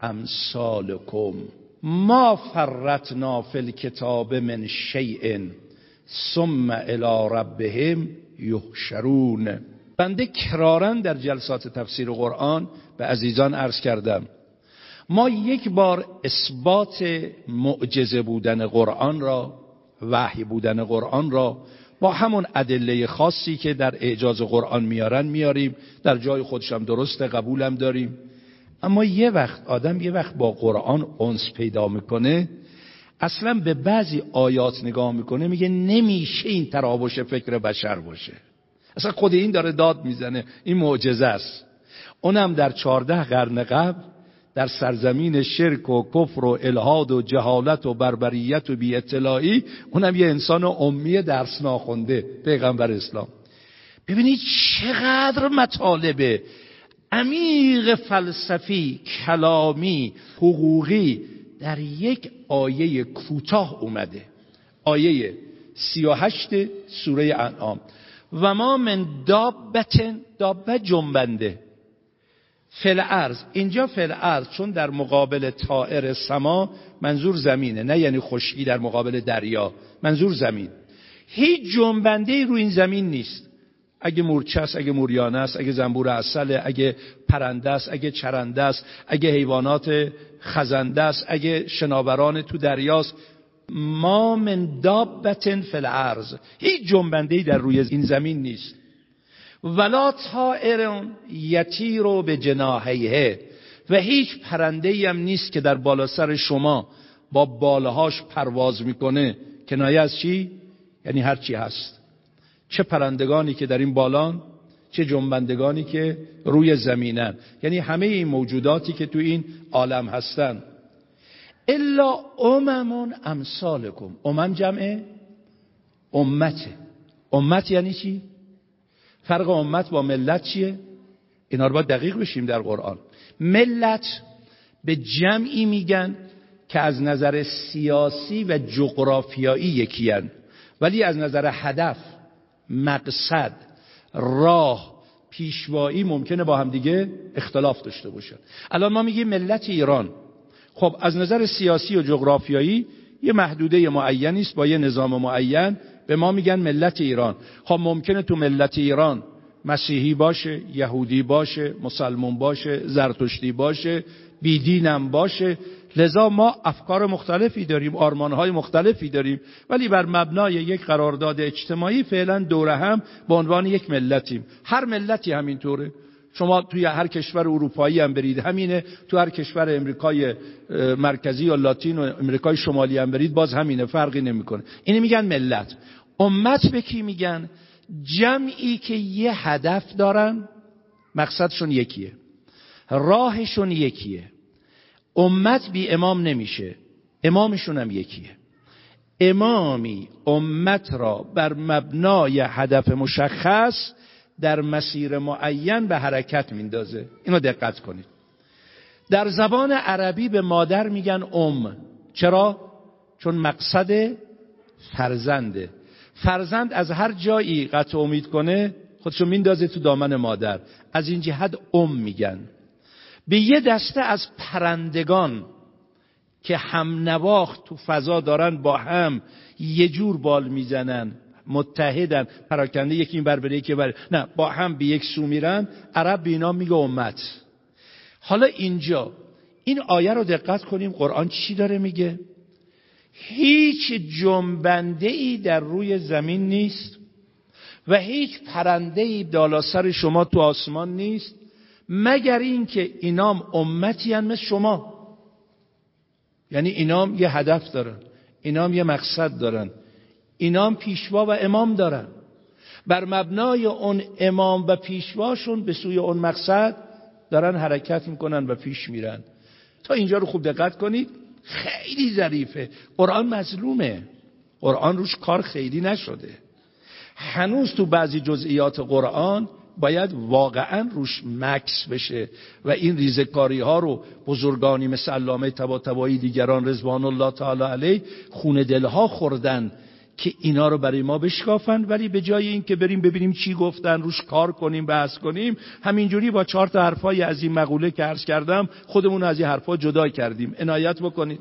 امثالکم. ما فرتنا فی الکتاب من شیء. ثم الى ربهم یحشرون. بنده کرارن در جلسات تفسیر قرآن به عزیزان عرض کردم. ما یک بار اثبات معجزه بودن قرآن را وحی بودن قرآن را با همون ادله خاصی که در اعجاز قرآن میارن میاریم. در جای خودشم درست قبولم داریم. اما یه وقت آدم یه وقت با قرآن انس پیدا می‌کنه اصلا به بعضی آیات نگاه می‌کنه میگه نمیشه این تراوش فکر بشر باشه. اصلا خود این داره داد می‌زنه این معجزه است. اونم در چارده قرن قبل در سرزمین شرک و کفر و الهاد و جهالت و بربریت و بی اطلاعی اونم یه انسان امی درس ناخونده پیغمبر اسلام. ببینید چقدر مطالبه. عمیق فلسفی کلامی حقوقی در یک آیه کوتاه اومده. آیه سی و هشت سوره انعام. و ما من دابتن دابه جنبنده. فل ارز اینجا فل ارز چون در مقابل طائر سما منظور زمینه نه یعنی خشکی در مقابل دریا منظور زمین. هیچ جنبنده رو این زمین نیست. اگه مورچه است اگه موریانه است اگه زنبور اصله اگه پرنده است اگه چرنده است اگه حیوانات خزنده است. اگه شناوران تو دریاست ما من دابتن فی الارض. هیچ جنبنده در روی این زمین نیست. ولا طائر یطیر به جناحیه. و هیچ پرنده هم نیست که در بالا سر شما با بالهاش پرواز می‌کنه. کنایه از چی؟ یعنی هر چی هست. چه پرندگانی که در این بالان چه جنبندگانی که روی زمینن. یعنی همه این موجوداتی که تو این عالم هستن. الا اممون امثالکم. امم جمعه؟ امته. امت یعنی چی؟ فرق امت با ملت چیه؟ اینا رو باید دقیق بشیم در قرآن. ملت به جمعی میگن که از نظر سیاسی و جغرافیایی یکیان ولی از نظر هدف مقصد راه پیشوایی ممکنه با هم دیگه اختلاف داشته باشن الان ما میگیم ملت ایران. خب از نظر سیاسی و جغرافیایی یه محدوده معینی است با یه نظام معین. به ما میگن ملت ایران. خب ممکنه تو ملت ایران مسیحی باشه یهودی باشه مسلمون باشه زرتشتی باشه بیدینم باشه. لذا ما افکار مختلفی داریم آرمانهای مختلفی داریم ولی بر مبنای یک قرارداد اجتماعی فعلا دوره هم به عنوان یک ملتیم. هر ملتی همینطوره. شما توی هر کشور اروپایی هم برید. همینه. تو هر کشور امریکای مرکزی و لاتین و امریکای شمالی هم برید باز همینه. فرقی نمی‌کنه. اینی میگن ملت. امت به کی میگن؟ جمعی که یه هدف دارن مقصدشون یکیه. راهشون یکیه. امت بی امام نمیشه. امامشون هم یکیه. امامی امت را بر مبنای هدف مشخص در مسیر معین به حرکت میندازه. اینو دقت کنید. در زبان عربی به مادر میگن ام. چرا؟ چون مقصد فرزنده. فرزند از هر جایی قطع امید کنه خودشو میندازه تو دامن مادر. از این جهت ام میگن. به یه دسته از پرندگان که هم نواخت تو فضا دارن با هم یه جور بال می‌زنن متحدن پراکنده یکی این بر بره یکی بر نه با هم به یک سو میرن عرب به اینا میگه امت. حالا اینجا این آیه رو دقت کنیم قرآن چی داره میگه؟ هیچ جنبنده ای در روی زمین نیست و هیچ پرنده ای دالا سر شما تو آسمان نیست. مگر اینکه اینام امتی هم مثل شما. یعنی اینام یه هدف دارن اینام یه مقصد دارن اینام پیشوا و امام دارن. بر مبنای اون امام و پیشواشون به سوی اون مقصد دارن حرکت می‌کنن و پیش میرن. تا اینجا رو خوب دقت کنید خیلی ظریفه. قرآن مظلومه. قرآن روش کار خیلی نشده. هنوز تو بعضی جزئیات قرآن باید واقعا روش مکس بشه و این ریزکاری ها رو بزرگانی مثل علامه طباطبایی دیگران رضوان الله تعالی علیه خون دلها خوردن که اینا رو برای ما بشکافن. ولی به جای اینکه بریم ببینیم چی گفتن روش کار کنیم بحث کنیم همینجوری با چهار تا حرفای از این مقوله که عرض کردم خودمون از این حرفا جدا کردیم. عنایت بکنید.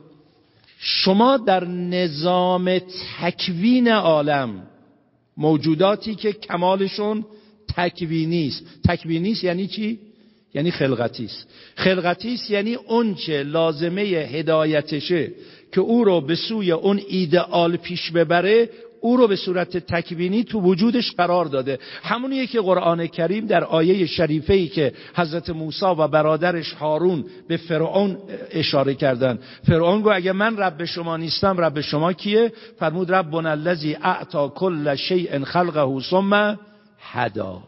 شما در نظام تکوین عالم موجوداتی که کمالشون تکوینی است تکوینی است یعنی چی؟ یعنی خلقتی است. خلقتی است یعنی اونچه لازمه هدایتشه که او رو به سوی اون ایدئال پیش ببره او رو به صورت تکوینی تو وجودش قرار داده. همونیه که قرآن کریم در آیه شریفه ای که حضرت موسی و برادرش هارون به فرعون اشاره کردن فرعون گو اگه من رب شما نیستم رب شما کیه؟ فرمود ربنا الذی اعطا کل شیء خلقه ثم هدا.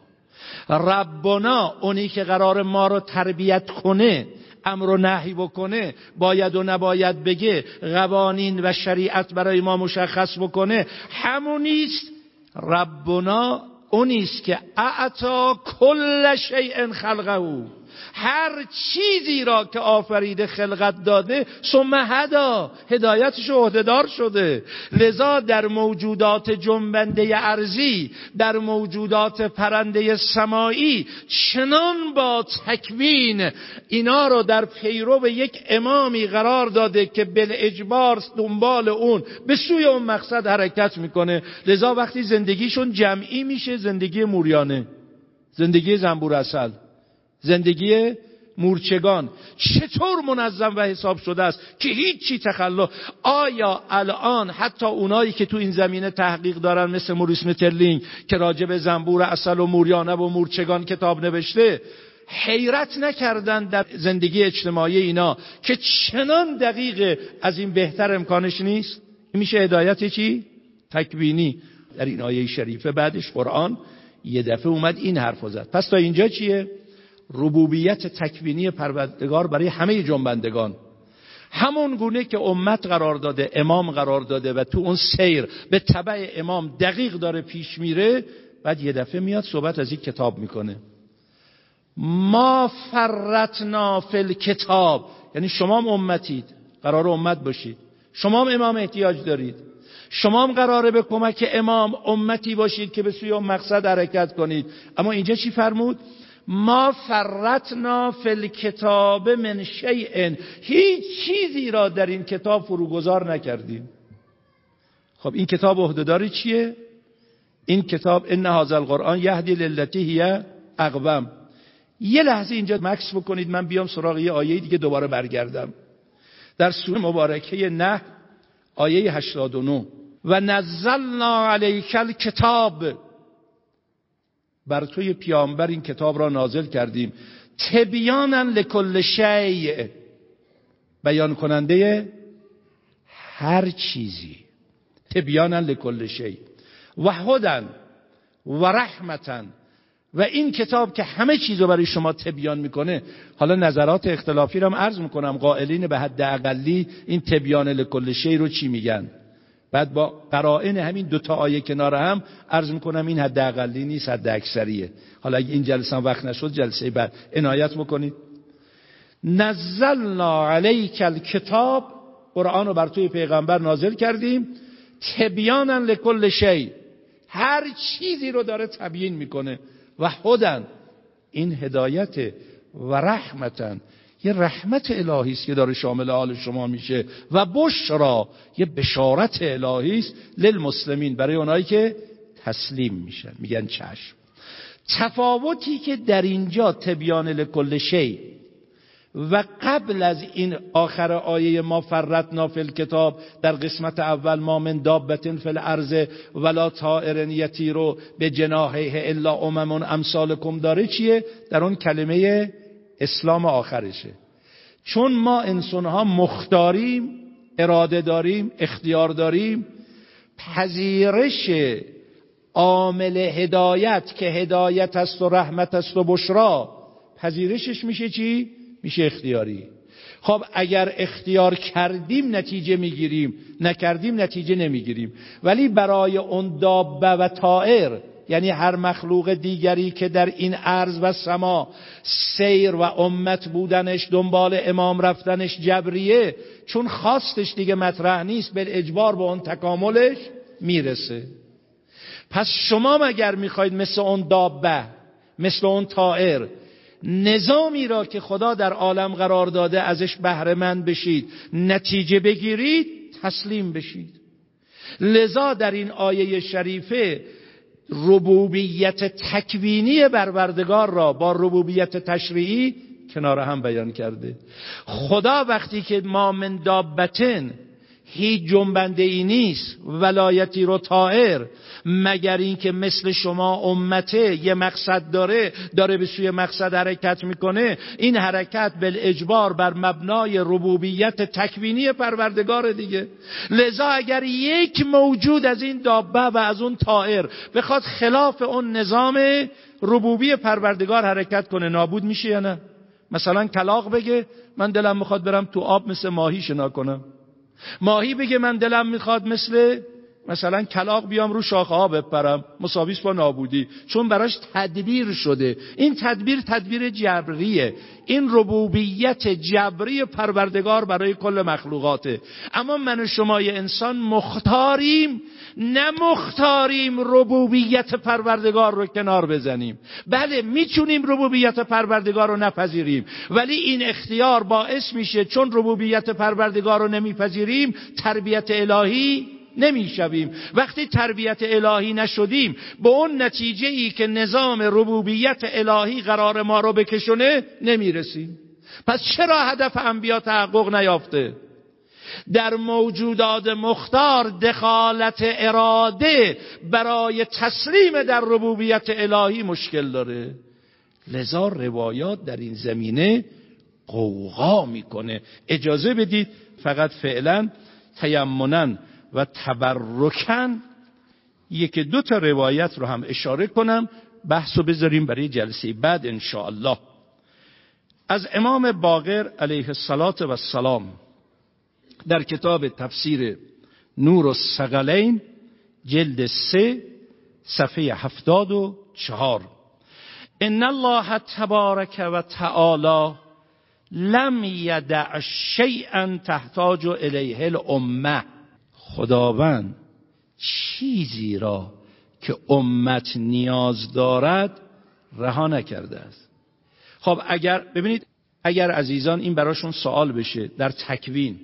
ربنا اونی که قرار ما رو تربیت کنه امر و نهی بکنه باید و نباید بگه قوانین و شریعت برای ما مشخص بکنه همونیست ربنا اونیست که اعطا کل شیء خلقه. هر چیزی را که آفریده خلقت داده ثم هدا هدایتش عهدهدار شده. لذا در موجودات جنبنده ارزی در موجودات پرنده سمایی چنان با تکوین اینا رو در پیرو یک امامی قرار داده که بل اجبار دنبال اون به سوی اون مقصد حرکت می‌کنه. لذا وقتی زندگیشون جمعی میشه زندگی موریانه زندگی زنبور اصل. زندگی مورچگان. چطور منظم و حساب شده است که هیچی تخلا آیا الان حتی اونایی که تو این زمینه تحقیق دارن مثل موریس مترلینگ که راجع به زنبور اصل و موریانه و مورچگان کتاب نوشته حیرت نکردن در زندگی اجتماعی اینا که چنان دقیق از این بهتر امکانش نیست؟ میشه هدایت چی؟ تکوینی. در این آیه شریفه بعدش قرآن یه دفعه اومد این حرف زد. پس تا اینجا چیه؟ ربوبیت تکوینی پروردگار برای همه جنبندگان. همون گونه که امت قرار داده امام قرار داده و تو اون سیر به طبع امام دقیق داره پیش میره بعد یه دفعه میاد صحبت از این کتاب می‌کنه. ما فرتنا فی کتاب یعنی شما هم امتید. قرار امت باشید. شما هم امام احتیاج دارید. شما هم قراره به کمک امام امتی باشید که به سوی مقصد حرکت کنید. اما اینجا چی فرمود؟ ما فرتنا فی الکتاب من شیء. هیچ چیزی را در این کتاب فروگذار نکردیم. خب این کتاب عهدهداری چیه؟ این کتاب ان هذا القرآن یهدی للتی هی اقوم یه لحظه اینجا مکس بکنید من بیام سراغ یه آیه دیگه دوباره برگردم. در سوره مبارکه نه آیه 89 و نزلنا علیک الکتاب. بر توی پیامبر این کتاب را نازل کردیم. تبیانا لکل شیء. بیان کننده هر چیزی. تبیانا لکل شیء. و هدن و رحمتن و این کتاب که همه چیز رو برای شما تبیان می‌کنه حالا نظرات اختلافی رو هم عرض می‌کنم. قائلین به حد اقلی این تبیان لکل شی رو چی میگن؟ بعد با قرائن همین دو تا آیه کنار هم عرض می‌کنم این حد اقلی نیست حد اکثریه حالا اگه این جلسه وقت نشد جلسه بعد عنایت بکنید. نزلنا علیک الکتاب قرآن رو بر توی پیغمبر نازل کردیم. تبیانا لکل شی. هر چیزی رو داره تبیین می‌کنه. و خودن این هدایت و رحمتن یه رحمت الهی است که داره شامل حال شما میشه و بشرا یه بشارت الهی است للمسلمین. برای اونایی که تسلیم میشن میگن چشم. تفاوتی که در اینجا تبیان لکل شی. و قبل از این آخر آیه ما فرتنا فی کتاب در قسمت اول ما من دابت فی الارض ولا طائر یطیر به جناحه الا امم امثالکم داره چیه؟ در اون کلمه اسلام آخرشه. چون ما انسان ها مختاریم اراده داریم اختیار داریم پذیرش عامل هدایت که هدایت است و رحمت است و بشرا پذیرشش میشه چی؟ میشه اختیاری. خب اگر اختیار کردیم نتیجه می‌گیریم نکردیم نتیجه نمی‌گیریم. ولی برای اون دابه و طائر یعنی هر مخلوق دیگری که در این عرض و سما سیر و امت بودنش دنبال امام رفتنش جبریه چون خواستش دیگه مطرح نیست به اجبار به اون تکاملش می‌رسه. پس شما مگر می‌خواید مثل اون دابه مثل اون طائر نظامی را که خدا در عالم قرار داده ازش بهره بشید نتیجه بگیرید تسلیم بشید. لذا در این آیه شریفه ربوبیت تکوینی بروردگار را با ربوبیت تشریعی کنار هم بیان کرده. خدا وقتی که ما من دابتن هیچ جنبنده ای نیست ولایتی رو طائر. مگر اینکه مثل شما امته یه مقصد داره داره به سوی مقصد حرکت می‌کنه؟ این حرکت بل اجبار بر مبنای ربوبیت تکوینی پروردگار دیگه. لذا اگر یک موجود از این دابه و از اون طائر بخواد خلاف اون نظام ربوبی پروردگار حرکت کنه نابود میشه یا نه؟ مثلا کلاق بگه من دلم می‌خواد برم تو آب مثل ماهی شنا کنم. ماهی بگه من دلم می‌خواد مثل مثلا کلاق بیام رو شاخه ها بپرم مساویس با نابودی چون براش تدبیر شده. این تدبیر تدبیر جبریه. این ربوبیت جبری پروردگار برای کل مخلوقاته. اما من و شمای انسان مختاریم نه مختاریم ربوبیت پروردگار رو کنار بزنیم. بله می‌تونیم ربوبیت پروردگار رو نپذیریم ولی این اختیار باعث میشه چون ربوبیت پروردگار رو نمیپذیریم تربیت الهی نمی‌شویم. وقتی تربیت الهی نشدیم به اون نتیجه ای که نظام ربوبیت الهی قرار ما رو بکشونه نمی‌رسیم. پس چرا هدف انبیا تحقق نیافته؟ در موجودات مختار دخالت اراده برای تسلیم در ربوبیت الهی مشکل داره. لذا روایات در این زمینه قوقا می‌کنه. اجازه بدید فقط فعلا تیمنن و تبرکن یک دو تا روایت رو هم اشاره کنم. بحث رو بذاریم برای جلسه بعد الله از امام باقر علیه السلام در کتاب تفسیر نور السقلین جلد سه صفحه هفتاد و چهار. ان الله تبارک و تعالی لم یدع شیئا تحتاج الیه الامه. خداوند چیزی را که امت نیاز دارد رها نکرده است. خب اگر ببینید اگر عزیزان این براشون سوال بشه در تکوین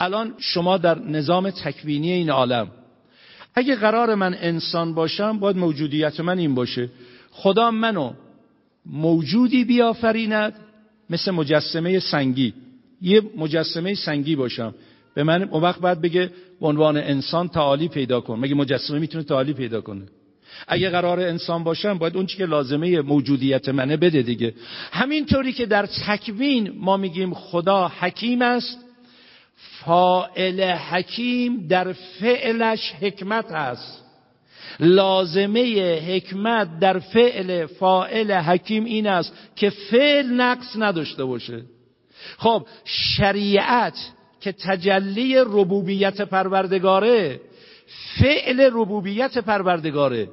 الان شما در نظام تکوینی این عالم. اگه قرار من انسان باشم باید موجودیت من این باشه. خدا منو موجودی بیافریند مثل مجسمه سنگی. یه مجسمه سنگی باشم. به من اون وقت باید بگه به عنوان انسان تعالی پیدا کن. مگه مجسمه می‌تونه تعالی پیدا کنه؟ اگه قرار انسان باشم باید اون چی که لازمه موجودیت منه بده دیگه. همینطوری که در تکوین ما میگیم خدا حکیم است فائل حکیم در فعلش حکمت است. لازمه حکمت در فعل فائل حکیم این است که فعل نقص نداشته باشه. خب شریعت که تجلی ربوبیت پروردگاره فعل ربوبیت پروردگاره.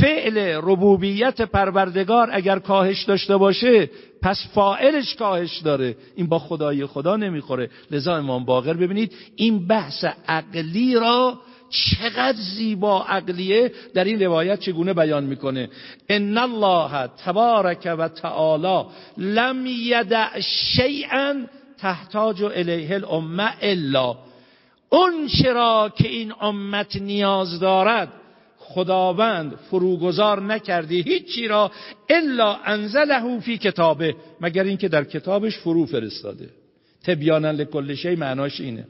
فعل ربوبیت پروردگار اگر کاهش داشته باشه پس فائلش کاهش داره. این با خدای خدا نمی‌خوره. لذا امام باقر ببینید این بحث عقلی را چقدر زیبا عقلیه. در این روایت چگونه بیان می‌کنه؟ ان الله تبارک و تعالی لم یدع شیئا تحتاج الیه الامه الا. اون چرا که این امت نیاز دارد خداوند فروگذار نکردی هیچی را الا انزله فی کتابه مگر اینکه در کتابش فرو فرستاده. تبیانا لکل شی معناش اینه.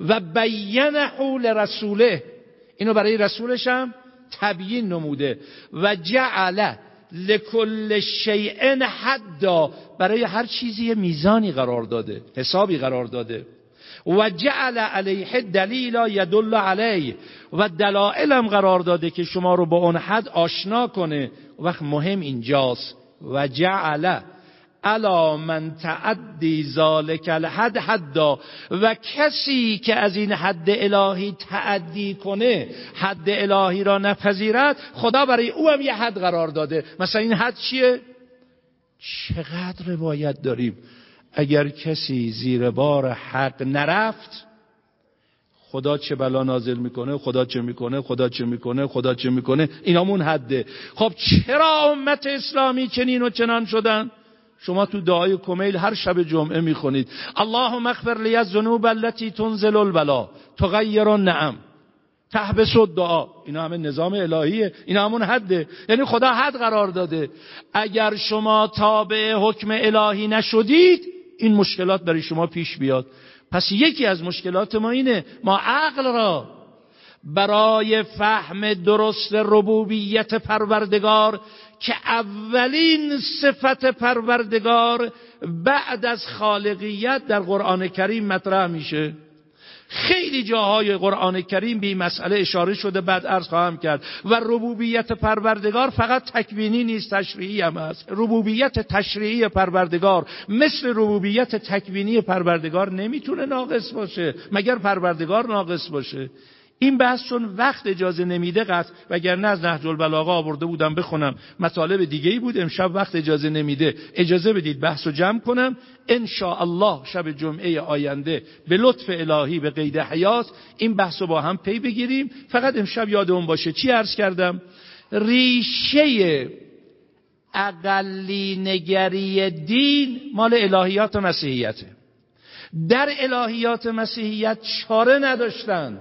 و بینه لرسوله اینو برای رسولش هم تبیین نموده. و جعل لکل شیء حدا برای هر چیزی میزانی قرار داده حسابی قرار داده. و جعل علیه دلیلا یدل علیه. و دلائلم قرار داده که شما رو با اون حد آشنا کنه. وقت مهم اینجاست. و جعل الا من تعدی ذالک الحد حدا. و کسی که از این حد الهی تعدی کنه حد الهی را نپذیرد خدا برای او هم یه حد قرار داده. مثلا این حد چیه؟ چقدر روایت داریم؟ اگر کسی زیر بار حق نرفت خدا چه بلا نازل می‌کنه خدا چه می‌کنه خدا چه می‌کنه خدا چه می‌کنه اینامون حده. خب چرا امت اسلامی چنین و چنان شدن؟ شما تو دعای کمیل هر شب جمعه می‌خونید. اللهم اغفر لی الذنوب التي تنزل البلا تغیر النعم تحبس دعا اینا همه نظام الهیه اینا همون حده. یعنی خدا حد قرار داده. اگر شما تابع حکم الهی نشدید این مشکلات برای شما پیش بیاد. پس یکی از مشکلات ما اینه ما عقل را برای فهم درست ربوبیت پروردگار که اولین صفت پروردگار بعد از خالقیت در قرآن کریم مطرح میشه. خیلی جاهای قرآن کریم به این مسئله اشاره شده بعد عرض خواهم کرد. و ربوبیت پروردگار فقط تکوینی نیست تشریعی هم است ربوبیت تشریعی پروردگار مثل ربوبیت تکوینی پروردگار نمی‌تونه ناقص باشه. مگر پروردگار ناقص باشه؟ این بحث چون وقت اجازه نمیده قط وگرنه از نهج البلاغه آورده بودم بخونم. مطالب دیگه ای بود امشب وقت اجازه نمیده. اجازه بدید بحث رو جمع کنم. ان الله شب جمعه آینده به لطف الهی به قید حیات این بحث رو با هم پی بگیریم. فقط امشب یادمون باشه چی عرض کردم؟ ریشه اقلی نگری دین مال الهیات و مسیحیته. در الهیات مسیحیت چاره نداشتن.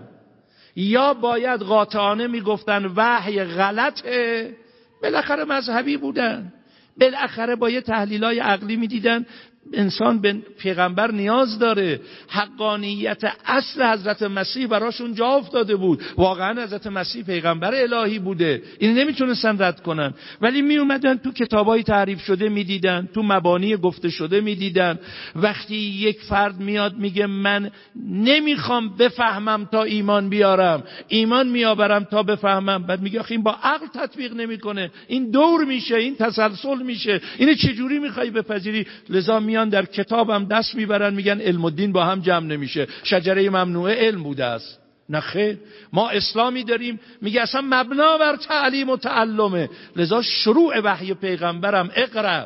یا باید قاطعانه می‌گفتن وحی غلطه بالاخره مذهبی بودن. بالاخره با یه تحلیلای عقلی می‌دیدن. انسان به پیغمبر نیاز داره. حقانیت اصل حضرت مسیح براشون جا افتاده بود. واقعا حضرت مسیح پیغمبر الهی بوده. این نمی‌تونستن رد کنن. ولی می اومدن تو کتابای تعریف شده می‌دیدن تو مبانی گفته شده می‌دیدن. وقتی یک فرد میاد میگه من نمی‌خوام بفهمم تا ایمان بیارم. ایمان میآورم تا بفهمم. بعد میگه این با عقل تطبیق نمی‌کنه. این دور میشه این تسلسل میشه. اینو چجوری می‌خوای بپذیری؟ لذا میان در کتابم دست می‌برن میگن علم و دین با هم جمع نمیشه. شجره ممنوعه علم بوده است. نه ما اسلامی داریم. میگه اصلا مبنا بر تعلیم و تعلمه. لذا شروع وحی پیغمبرم اقرا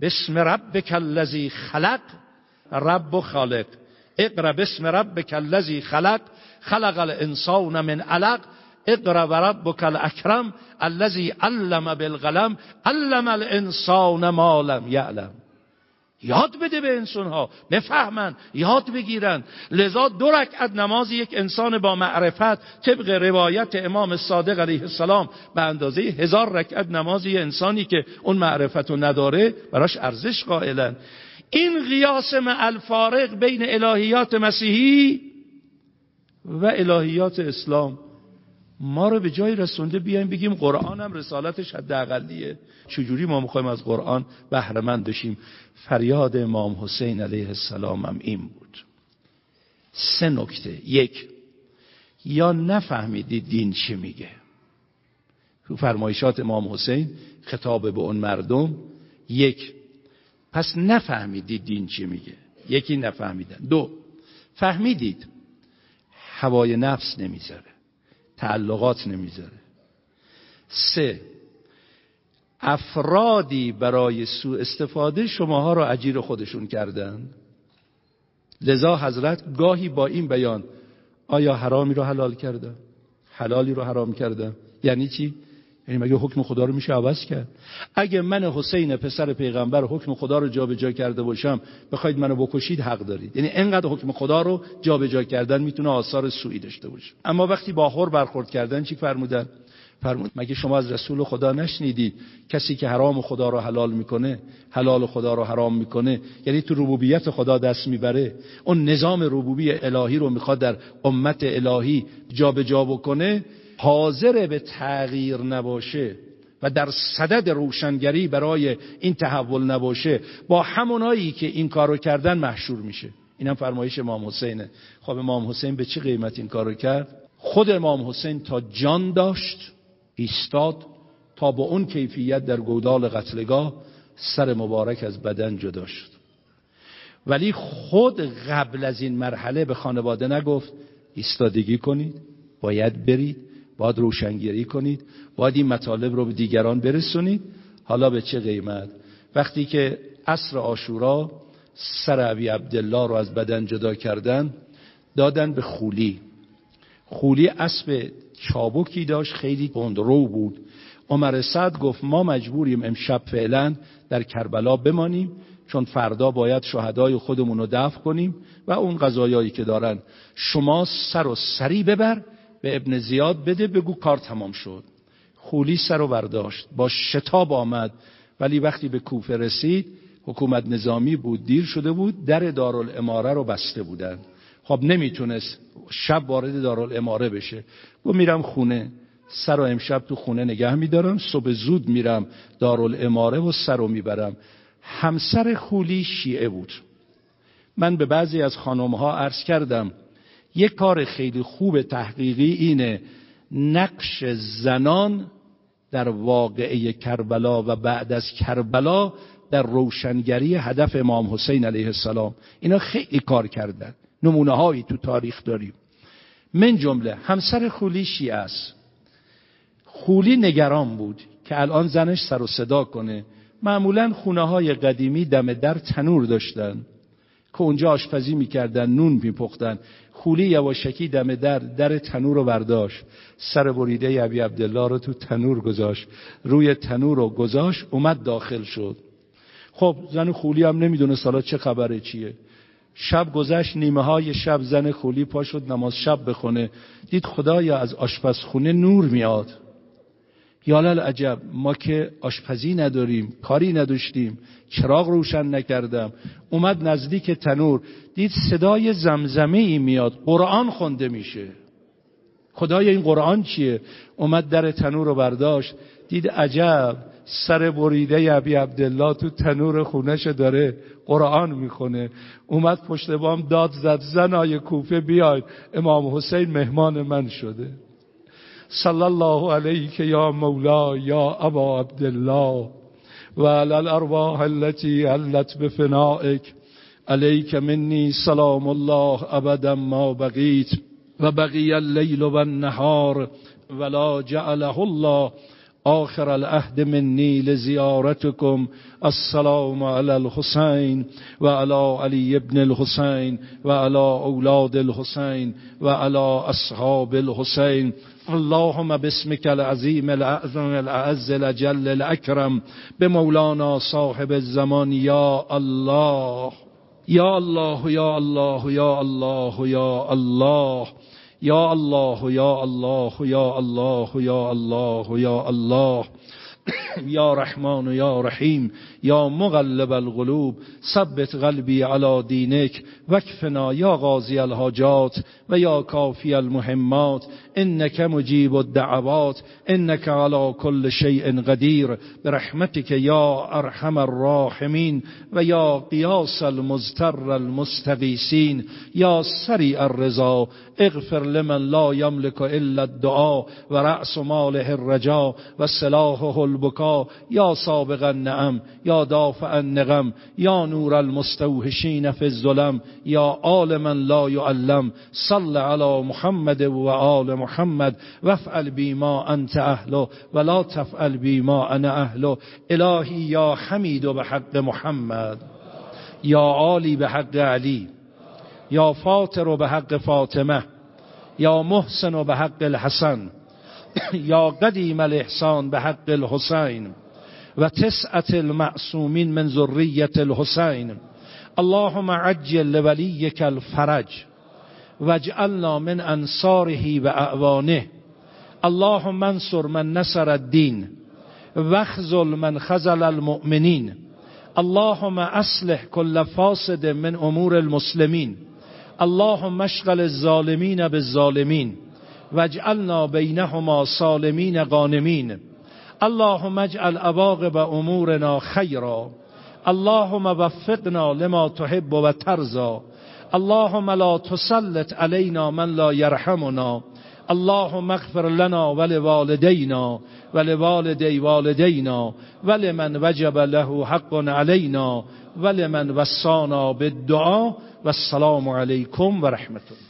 بسم ربک الذی خلق. رب و خالق. اقرا بسم ربک الذی خلق. خلق الانسان من علق. اقرا ربک الاکرم. الذی علم بالقلم. علم الانسان ما لم یعلم. یاد بده به انسان ها بفهمن یاد بگیرن. لذا دو رکعت نماز یک انسان با معرفت طبق روایت امام صادق علیه السلام به اندازه هزار رکعت نماز یه انسانی که اون معرفت رو نداره براش ارزش قائلن. این قیاس الفارق بین الهیات مسیحی و الهیات اسلام. ما رو به جای رسونده بیایم بگیم قرآن هم رسالتش حداقلیه. چجوری ما می‌خوایم از قرآن بهره بشیم؟ فریاد امام حسین علیه السلام هم این بود. سه نکته. یک یا نفهمیدید دین چی میگه؟ تو فرمایشات امام حسین خطاب به اون مردم. یک پس نفهمیدید دین چی میگه؟ یکی نفهمیدن. دو فهمیدید هوای نفس نمی‌ذاره. تعلقات نمی‌ذاره. سه افرادی برای سوء استفاده شماها را اجیر خودشون کردن. لذا حضرت گاهی با این بیان آیا حرامی رو حلال کردم حلالی رو حرام کردم یعنی چی؟ یعنی مگه حکم خدا رو میشه عوض کرد؟ اگه من حسین پسر پیغمبر حکم خدا رو جابجا کرده باشم بخواید منو بکشید حق دارید. یعنی انقدر حکم خدا رو جابجا کردن می‌تونه آثار سوئی داشته باشه. اما وقتی با خور برخورد کردن چی فرمودن؟ فرمود مگه شما از رسول خدا نشنیدید کسی که حرام خدا رو حلال می‌کنه حلال خدا رو حرام می‌کنه یعنی تو ربوبیت خدا دست می‌بره. اون نظام ربوبی الهی رو می‌خواد در امت الهی جابجا جا بکنه حاضر به تغییر نباشه و در صدد روشنگری برای این تحول نباشه با همونایی که این کارو کردن محشور میشه. اینم فرمایش امام حسینه. خب امام حسین به چه قیمت این کارو کرد؟ خود امام حسین تا جان داشت ایستاد تا با اون کیفیت در گودال قتلگاه سر مبارک از بدن جدا شد. ولی خود قبل از این مرحله به خانواده نگفت ایستادگی کنید باید برید. باید روشنگیری کنید باید این مطالب رو به دیگران برسونید. حالا به چه قیمت؟ وقتی که عصر آشورا سر عبی عبدالله رو از بدن جدا کردن دادن به خولی. خولی اسب چابکی داشت خیلی رو بود. عمر سعد گفت ما مجبوریم امشب فعلا در کربلا بمانیم چون فردا باید شهدای خودمون رو دفع کنیم و اون قضایایی که دارن. شما سر و سری ببر به ابن زیاد بده بگو کار تمام شد. خولی سر و برداشت. با شتاب آمد ولی وقتی به کوفه رسید حکومت نظامی بود دیر شده بود در دارالاماره رو بسته بودن. خب نمی‌تونست شب وارد دارالاماره بشه. و میرم خونه. سر و امشب تو خونه نگه میدارم. صبح زود میرم دارالاماره و سر رو می‌برم. همسر خولی شیعه بود. من به بعضی از خانمها عرض کردم یک کار خیلی خوب تحقیقی اینه نقش زنان در واقعه کربلا و بعد از کربلا در روشنگری هدف امام حسین علیه السلام. اینا خیلی کار کردن. نمونه هایی تو تاریخ داریم. من جمله همسر خولی شیعه است. خولی نگران بود که الان زنش سر و صدا کنه. معمولا خونه های قدیمی دم در تنور داشتن. که اونجا آشپزی می‌کردن نون میپختن. خولی یواشکی دم در در تنور رو برداشت. سر بریده ابی عبدالله رو تو تنور گذاشت. روی تنور رو گذاشت اومد داخل شد. خب زن خولی هم نمی‌دونه سالا چه خبره چیه. شب گذشت نیمه های شب زن خولی پا شد نماز شب بخونه. دید خدایا از آشپزخونه نور میاد. یالال عجب ما که آشپزی نداریم کاری نداشتیم چراغ روشن نکردم. اومد نزدیک تنور دید صدای زمزمه ای میاد قرآن خونده میشه. خدای این قرآن چیه؟ اومد در تنور رو برداشت دید عجب سر بریده عبی عبدالله تو تنور خونش داره قرآن می‌خونه. اومد پشت بام داد زد زنای کوفه بیاید. امام حسین مهمان من شده. صلى الله عليك يا مولاي يا أبا عبد الله وعلى الأرواح التي علت بفنائك. عليك مني سلام الله أبدا ما بقيت وبقي الليل والنهار ولا جعله الله آخر العهد مني لزيارتكم. السلام على الحسين وعلى علي بن الحسين وعلى أولاد الحسين وعلى أصحاب الحسين. اللهم باسمك العظيم الأعظم الأعز الأجل الأكرم بمولانا صاحب الزمان يا الله يا الله يا الله يا الله يا الله يا الله يا الله يا الله يا الله يا الله. یا رحمان و یا رحیم یا مغلب القلوب ثبت قلبی علا دینک وکفنا یا قاضی الحاجات و یا کافی المهمات انک مجیب الدعوات انک على کل شیء قدیر برحمتک یا ارحم الراحمین و یا قیاس المزتر المستقیسین یا سریع الرضا اغفر لمن لا یملک الا الدعا و رأس ماله الرجا و سلاحه البکا یا سابق النعم يا دافع النغم يا نور المستوحشين في الظلم يا عالما لا يعلم صل على محمد وآل محمد محمد وفعل بیما انت اهلو ولا تفعل بیما انا اهلو الهی یا حمید و به حق محمد یا عالی به حق علی یا فاطر و به حق فاطمه یا محسن و به حق الحسن یا قدیم الاحسان به حق الحسین. و تسعت المعصومین من ذریت الحسین. اللهم عجل لولیک الفرج واجعلنا من انصاره و اعوانه. اللهم انصر من نصر الدین واخذل من خزل المؤمنین. اللهم اصلح كل فاسد من امور المسلمین. اللهم اشغل الظالمین بالظالمین واجعلنا بینهما سالمین غانمین. اللهم اجعل عواقب امورنا خیرا. اللهم وفقنا لما تحب و ترضا. اللهم لا تسلط علينا من لا يرحمنا اللهم اغفر لنا ولوالدينا ولوالدي والدينا ولمن وجب له حق علينا ولمن وصانا بالدعاء. والسلام عليكم ورحمة الله.